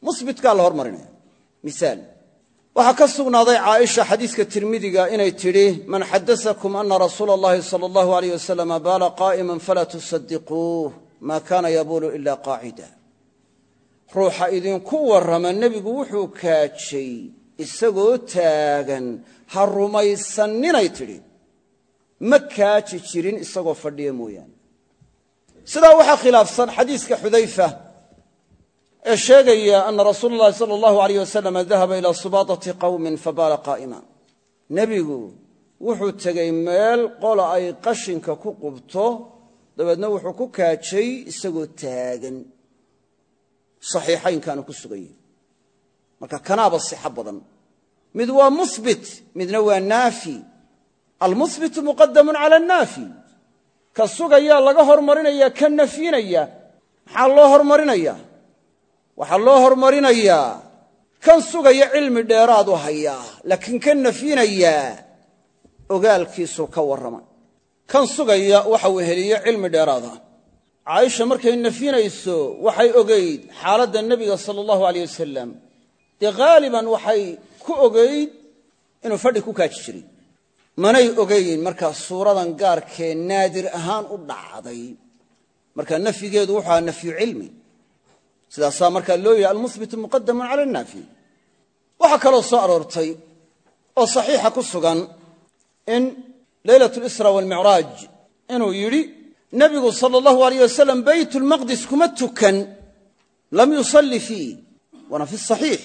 muhbitkaa la hormarinaya miaal waxaa ka sugnaaday caaisha xadiiska tirmidiga inay tidhi man xadasakum ana rasuula allahi sala allahu alayh wasalam baala qaa'iman falaa tusadiquuh maa kaana yabuulu ila qaacida ruuxa idinku warrama nebigu wuxuu kaajay isagoo taagan ha rumaysanninay tidhi. Ma kaaji jirin isagoo fadhiya mooyaane. Sidaa waxaa khilaafsan xadiiska xudayfa ee sheegaya ana rasuula llahi sala allahu alayh wasalam dahaba ilaa subaatati qowmin fabaala qaa'ima. Nebigu wuxuu tegey meel qola ay qashinka ku qubto dabeedna wuxuu ku kaajay isagoo taagan saxiixaynkaanu ku sugan yahi marka kanaaba sixo badan. Mid waa muhbit midna waa naafi. Almuhbitu muqadamun cala annaafi ka sugayaa laga hormarinaya ka nafyinaya maxaa loo hormarinaya waxaa loo hormarinayaa. Kan sugaya cilmi dheeraadu hayaa laakiin ka nafyinayaa ogaalkiisu ka warrama. Kan sugaya waxa uu heliye cilmi dheeraada caaisha markay nafyinayso waxay ogayd xaaladda nebiga sala allahu aleyh wasalam dee haaliban waxay ku ogayd inuu fadhi ku kaaji jiray. Manay ogayn markaa suuradan gaarkee naadir ahaan u dhacday. Marka nafyigeedu wuxu aha nafyu cilmi. Sidaasaa markaa loo yihi almuhbitu muqadamun cala annaafi. Waxaa kaloo soo aroortay oo saxiixa ku sugan in leylat lisra walmicraaj inuu yidhi nebigu sala allahu aleyh wasalam baytulmaqdis kuma tukan lam yusalli fiih waana fi saxiix.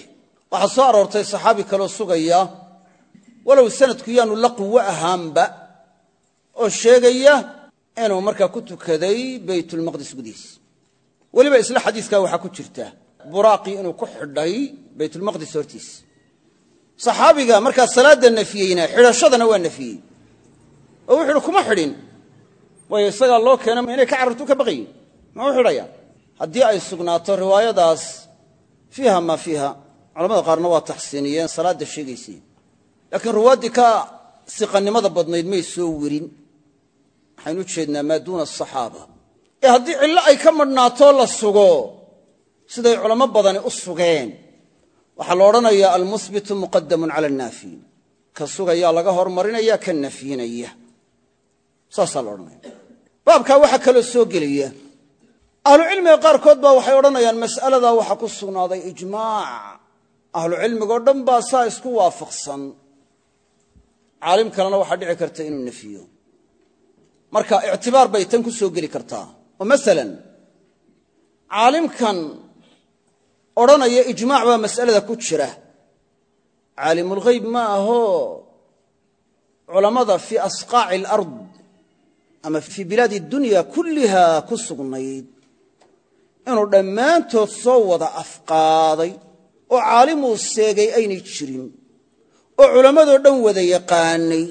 Waxaa soo aroortay saxaabi kaloo sugaya walow sanadku yaanu la quwo ahaanba oo sheegaya inuu markaa ku tukaday baytulmaqdis gudihiis. Weliba isla xadiiskaa waxaa ku jirta buraaqii inuu ku xidhay baytulmaqdis hortiis. Saxaabiga markaa salaadda nafiyeyna xidhashadana waa nafiyey. Oo wuxu uhi kuma xidhin waayo isagaa loo keena inay ka carartu ka baqayin muxuu xidhaya haddii ay sugnaato riwaayadaas fiiha maa fiiha. Culamada qaarna waa taxsiiniyeen salaadda sheegaysay laakiin ruwaaddii ka siqannimada badnayd may soo werin. Waxaynu u jeednaa maa duuna ee haddii cillo ay ka madhnaatoo la sugo siday culamo badani u sugeen. Waxaa la odhanayaa almuhbitu muqadamun cala annaafi ka sugayaa laga hormarinaya ka nafyinaya saasaa la odhanaya baabkaa waxaa kaloo soo gelaya. Ahlucilmiga qaarkood baa waxay odhanayaan mas'aladaa waxaa ku sugnaaday ijmaac ahlucilmigoo dhan baa saa isku waafaqsan. Caalim kalena waxaa dhici karta inuu nefiyo. Marka ictibaar bay tan ku soo geli kartaa. Oo masalan caalimkan odhanaya ijmaac baa mas'alada ku jira. Caalimulghayb ma aho. Culammada fii asqaaci alard ama fii bilaadi dunya kulliha ku sugnayd. Inuu dhammaantood soo wada afqaaday oo caalimuu seegay aynay jirin oo culammadoo dhan wada yaqaanay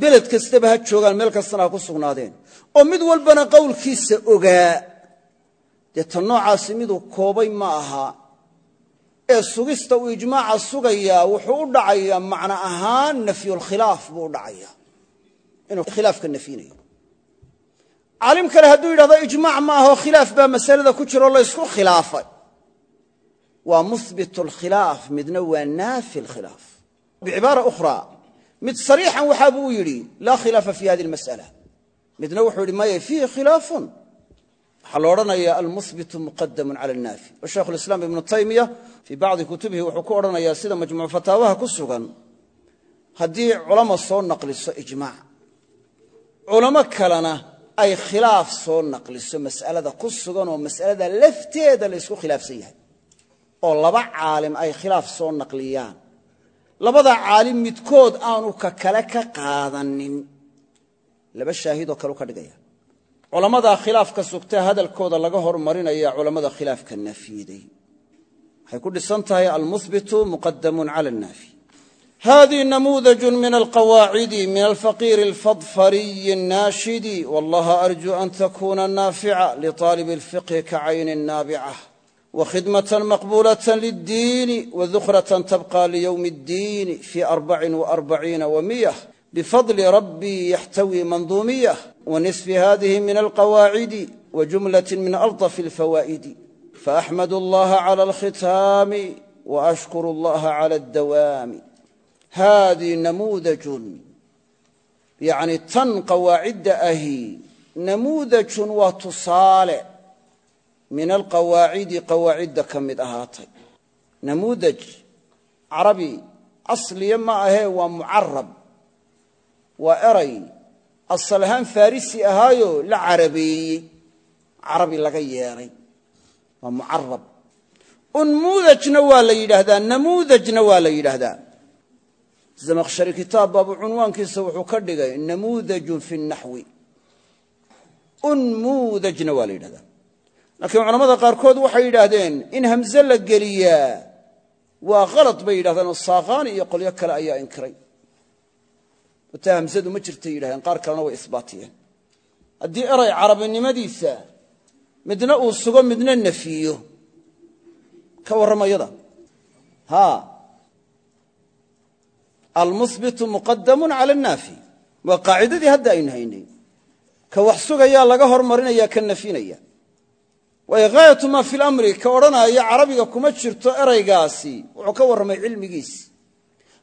beled kastaba ha joogaan meel kastana ha ku sugnaadeen oo mid walbana qowlkiisa ogaa. Dee ta noocaasi miduu koobay ma aha. Ee sugista uu ijmaaca sugayaa wuxuu u dhacayaa macno ahaan nafyulkhilaaf buu u dhacayaa. Inuu khilaafka nafyinayo caalim kale hadduu yidhahdo ijmaac ma aho khilaaf baa masalada ku jiroo laysku khilaafay. Waa muhbit alkhilaaf midna waa naafi alkhilaaf bicibaara ukhraa mid sariixan waxaabuu u yidhi laa khilaafa fi hadi almas'ala midna wuxuu yidhi maya fiihi khilaafun? Waxaa la odhanaya almuhbitu muqadamun cala annaafi wa shaykhu lislaam ibnu taymiya fii bacdi kutubihi wuxuu ku odhanayaa sida majmuuc fataawaha ku sugan. Haddii culamo soo naqliso ijmaac culamo kalena ay khilaaf soo naqliso mas'alada ku sugan oo mas'alada lafteeda la ysku khilaafsan yahay. Oo laba caalim ay khilaaf soo naqliyaan. Labada caalim midkood aanu ka kale ka qaadanin laba shaahidoo kaleu ka dhigaya. Culammadaa khilaafka sugtee hadalkooda laga hormarinaya culammada khilaafka nafyiday waxay ku dhisan tahay almuhbitu muqadamun cala annaafi hadihi namuudaju min alqawaacidi min alfaqiiri alfadfariyi annaashidi wallaha arju an takuna naafica liطaalibi alfiqhi kacayni naabica وkhidmة maqbulaة lلdiin وذukraة تbقى لywم الdiin في أربع وأربعين ومية بfضل رbي يxتوي منظuمية ونصف hذه من القواعد وجملة من ألطف الفوائد فأحمد الله على الختام وأشكر الله على الدوام haadii namuudajun yacni tan qawaacidda ahi namuudajun waa tusaale min alqawaacidi qawaacidda ka mid ahaatay namuudaj carabi asliya ma ahee waa mucarab waa eray asal ahaan farisi ahaayo la carabeeyey carabi laga yeelay waa mucarab unmuudajna waa la yidhaahdaa namuudajna waa la yidhaahdaa zamaqshari kitaab baabu cunwaankiisa wuxuu ka dhigay namuudajun fi naxwi unmuudajna waa la yidhahdaa. Laakiin culamada qaarkood waxay yidhaahdeen in hamze la geliyaa waa khalad bay yidhahdeen oo saakhaani iyo qolyo kale ayaa inkiray. Wataa hamzadu ma jirtay yidhahdeen qaar kalena way isbaatiyeen. Haddii eray carabinimadiisa midna uu sugo ha almuhbitu muqadamun cala annaafi. Waa qaacidadii hadda aynu haynay. Ka wax sugayaa laga hormarinaya ka nafinaya. Waayo haayatu maa fi lamri ka odhanaya carabiga kuma jirto eraygaasi. Wuxuu ka warramay cilmigiisi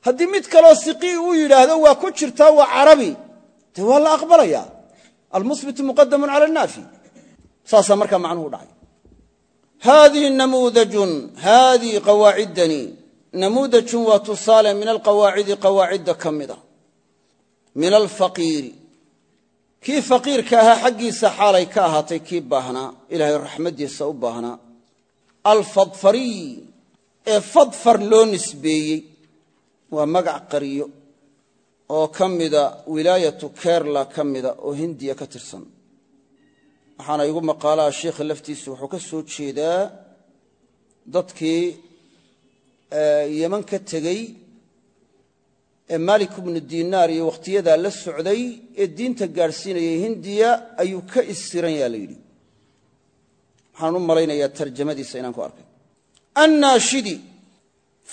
haddii mid kaloo siqii uu yidhaahdo waa ku jirtaa waa carabi. Dee waa la aqbalaya almuhbitu muqadamun cala annaafi. Saasaa markaa macnuhu dhacay namuudajun waa tusaale min alqawaacidi qawaacidda ka mida. Min alfaqiiri. Kii faqiirka ahaa xaggiisa xaalay ka ahaatay kii baahnaa ilaahay raxmaddiisa u baahnaa alfadfariy ee fadfar loo nisbeeyey waa magac qariyo oo ka mida wilaayatu kerla ka mida oo hindiya ka tirsan. Waxaana igu maqaalaha sheikha laftiisu wuxuu ka soo jeedaa dadkii yeman ka tegey ee malik ibnu dinaar iyo wakhtiyadaa la socday ee diinta gaadhsiinayay hindiya ayuu ka istiran yaa la yidhi. Waxaan u malaynayaa tarjamadiisa inaan ku arkay. Annaashidi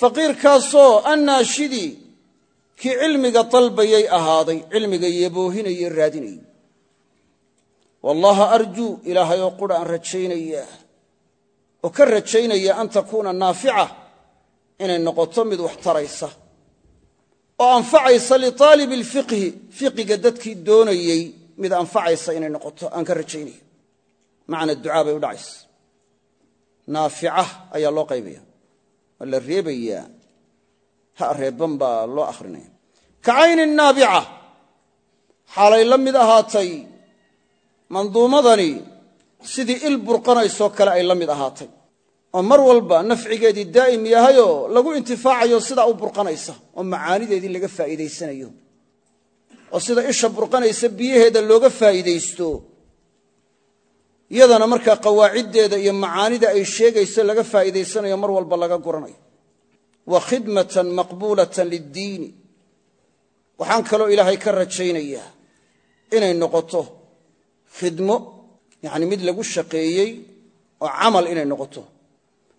faqiirkaasoo annaashidi kii cilmiga dalbayay ahaaday cilmiga yeboohinayey raadinayay. Wallaha arjuu ilaahay oo qura rajaynaya oo ka rajaynaya an takuuna naafica inay noqoto mid wax taraysa oo anfacaysa liaalibi alfiqhi fiqiga dadkii doonayey mid anfacaysa inay noqoto aan ka rajaynaya macna ducaa bay u dhacaysa. Naafica ayaa loo qaybaya. Waa la reebayaa. Ha reeban baa loo akhrinaya. Ka cayni naabica. Xaalay la mid ahaatay. Manduumadani sidii il burqanaysoo kale ay la mid ahaatay oo mar walba nafcigeedii daa'im yahayoo lagu intifaacayo sidaa u burqanaysa oo macaanideedii laga faa'iidaysanayo. Oo sida isha burqanaysa biyaheeda looga faa'iidaysto. Iyadana markaa qawaaciddeeda iyo macaanida ay sheegayso laga faa'iidaysanayo mar walba laga guranayo. Wa khidmatan maqbuulatan liddiini. Waxaan kaloo ilaahay ka rajaynayaa inay noqoto khidmo yacni mid lagu shaqeeyey oo camal inay noqoto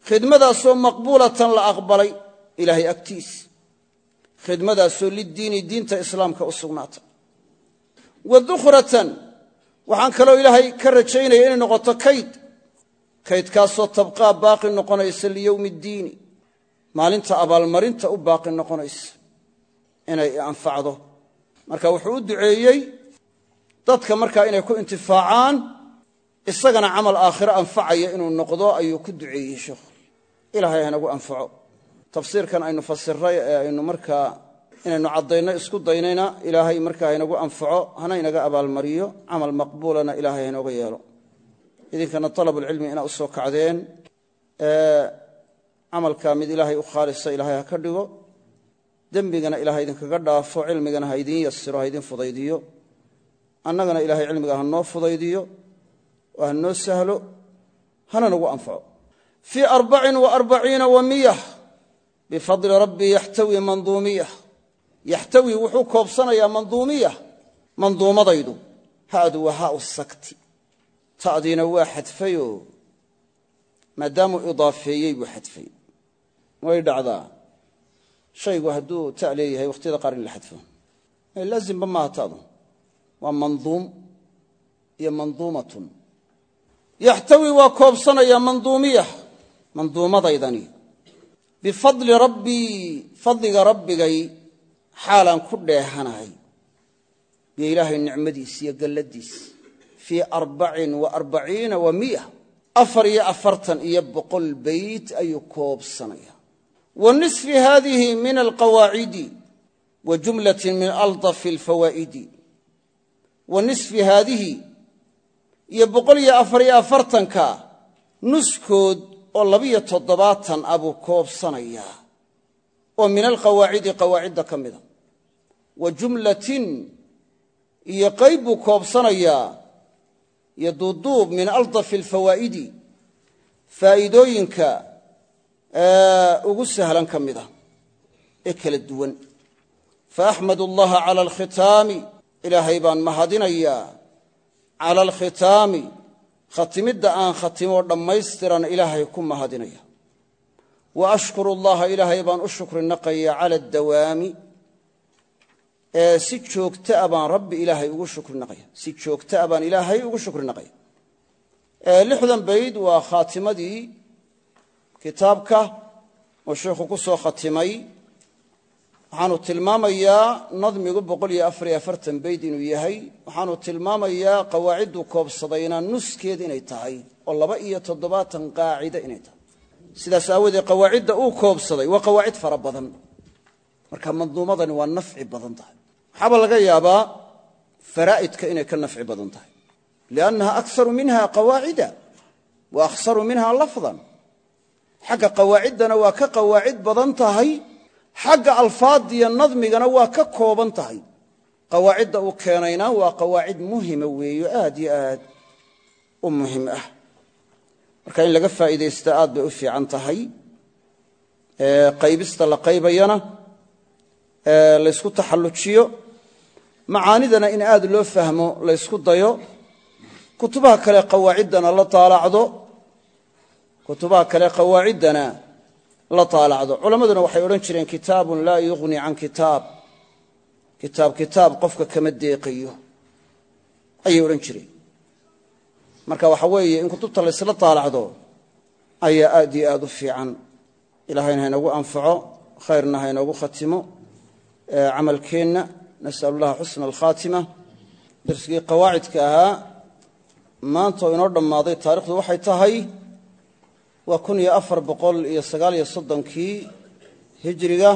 khidmadaasoo maqbuulatan la aqbalay ilaahay agtiis. Khidmadaasoo liddiini diinta islaamka u sugnaata. Wa dukhratan waxaan kaloo ilaahay ka rajaynaya inay noqoto kayd. Kaydkaasoo tabqaa baaqi noqonaysa liyowmi ddiini maalinta abaalmarinta u baaqi noqonaysa inay anfacdo. Marka wuxuu u duceeyey dadka markaa inay ku intifaacaan isagana camal aakhiro anfacaya inuu noqdo ayuu ku duceeyey sheekhu ilaahay hanagu anfaco. Tafsiirkan aynu fasiray ee aynu markaa inaynu caddayno isku daynayna ilaahay markaa haynagu anfaco hana inaga abaalmariyo camal maqbuulana ilaahay haynooga yeelo. Idinkana talabulcilmi inaa u soo kacdeen camalkaa mid ilaahay u khaalisa ilaahay ha ka dhigo. Dembigana ilaahay idinkaga dhaafo cilmigana ha idiin yasiro ha idiin fudaydiyo. Annagana ilaahay cilmiga ha noo fudaydiyo oo ha noo sahlo hana nagu anfaco fii arbacin wa arbaciina wa miyah bifadli rabbii yaxtawi manduumiyah yaxtawi wuxuu koobsanayaa manduumiya manduumadaydu haadu waa haau sakti ta'diina waa xadfayoo maadaamuu idaafeeyey buu xadfay way dhacdaa shaygu hadduu ta leeyahay wakhtiyada qaar in la xadfo laazimba maaha ta'du waa manduum iyo manduumadaydani bifadli rabbii fadliga rabbigay xaalaan ku dheehanahay. Iyo ilaahay nicmadiis iyo galladiis. Fii arbacin wa arbaciina wa miya afar iyo afartan iyo boqol beyt ayuu koobsanaya. Wa nisfi haadihi min alqawaacidi wa jumlatin min aldafi alfawaa'idi. Wa nisfi haadihi iyo boqol iyo afar iyo afartanka nuskood oo labiyo toddobaatan ah buu koobsanayaa oo min alqawaacidi qawaacidda ka mida. Wa jumlatin iyo qayb buu koobsanayaa iyo duuduub min aldafi alfawaa'idi faa'iidooyinka ugu sahlan ka mida ee kala duwan. Fa axmad allaha cala alkhitaami ilaahay baan mahadinayaa cala alkhitaami khatimidda aan khatimoo dhammaystiran ilaahay ku mahadinaya. Wa ashkuru allaha ilaahay baan u shukri naqayaa cala addawaami ee si joogtaa baan rabbi ilaahay ugu shukri naqaya si joogtaa baan ilaahay ugu shukri naqaya lixdan bayd waa khaatimadii kitaabka oo sheikhu ku soo khatimay waxaanu tilmaamayaa nadmigu bayd inuu yahay. Waxaanu tilmaamayaa qawaacidduu koobsadayna nuskeed inay tahay oo laba iyo toddobaatan qaacide inay tahay. Sidaas aawoodee qawaacidda uu koobsaday waa qawaacid fara badan. Marka manduumadani waa nafci badan tahay. Waxaaba laga yaabaa faraa'idka inay ka nafci badan tahay. Liannaha akharu minha qawaacida wa akhsaru minha lafdan. Xagga qawaaciddana waa ka qawaacid badan tahay xagga alfaadiya nadmigana waa ka kooban tahay. Qawaacidda uu keenayna waa qawaacid muhima weeyo aad yo aad u muhiim ah. Marka in laga faa'iidaysta aad bay u fiican tahay. Qaybista la qaybayana laysku taxallujiyo. Macaanidana in aad loo fahmo laysku dayo. Kutubaha kale qawaaciddana la taalacdo. Kutubaha kale qawaaciddana la taalacdo. Culammaduna waxay odhan jireen kitaabun laa yughni can kitaab. Kitaab kitaab qofka kama deeqayo. Ayay odhan jireen. Marka waxa weeye in kutubta laysla taalacdo ayaa aad iyo aad u fiican. Ilaahayna haynagu anfaco khayrna haynoogu khatimo. Camalkeenna nas'al allaha xusna alkhaatima. Darsigii qawaacidka ahaa maanta oo inoo dhammaaday taarikhdu waxay tahay waa kun iyo afar boqol iyo sagaaliyo soddonkii hijiriga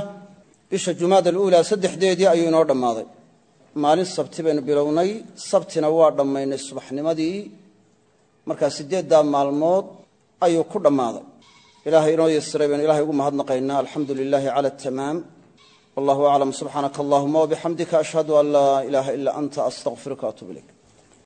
bisha jumaada aluulaa saddexdeedii ayuu inoo dhammaaday. Maalin sabti baynu bilownay sabtina waa dhammaynay subaxnimadii. Markaa siddeeddaa maalmood ayuu ku dhammaaday. Ilaahay inoo yasiray baynu ilahay ugu mahadnaqaynaa. Alxamdu lilaahi cala atamaam wallahu aclam. Subxaanaka allahuma wabixamdika ashhadu an laa ilaaha ilaa anta astaqfiruka atub ilayk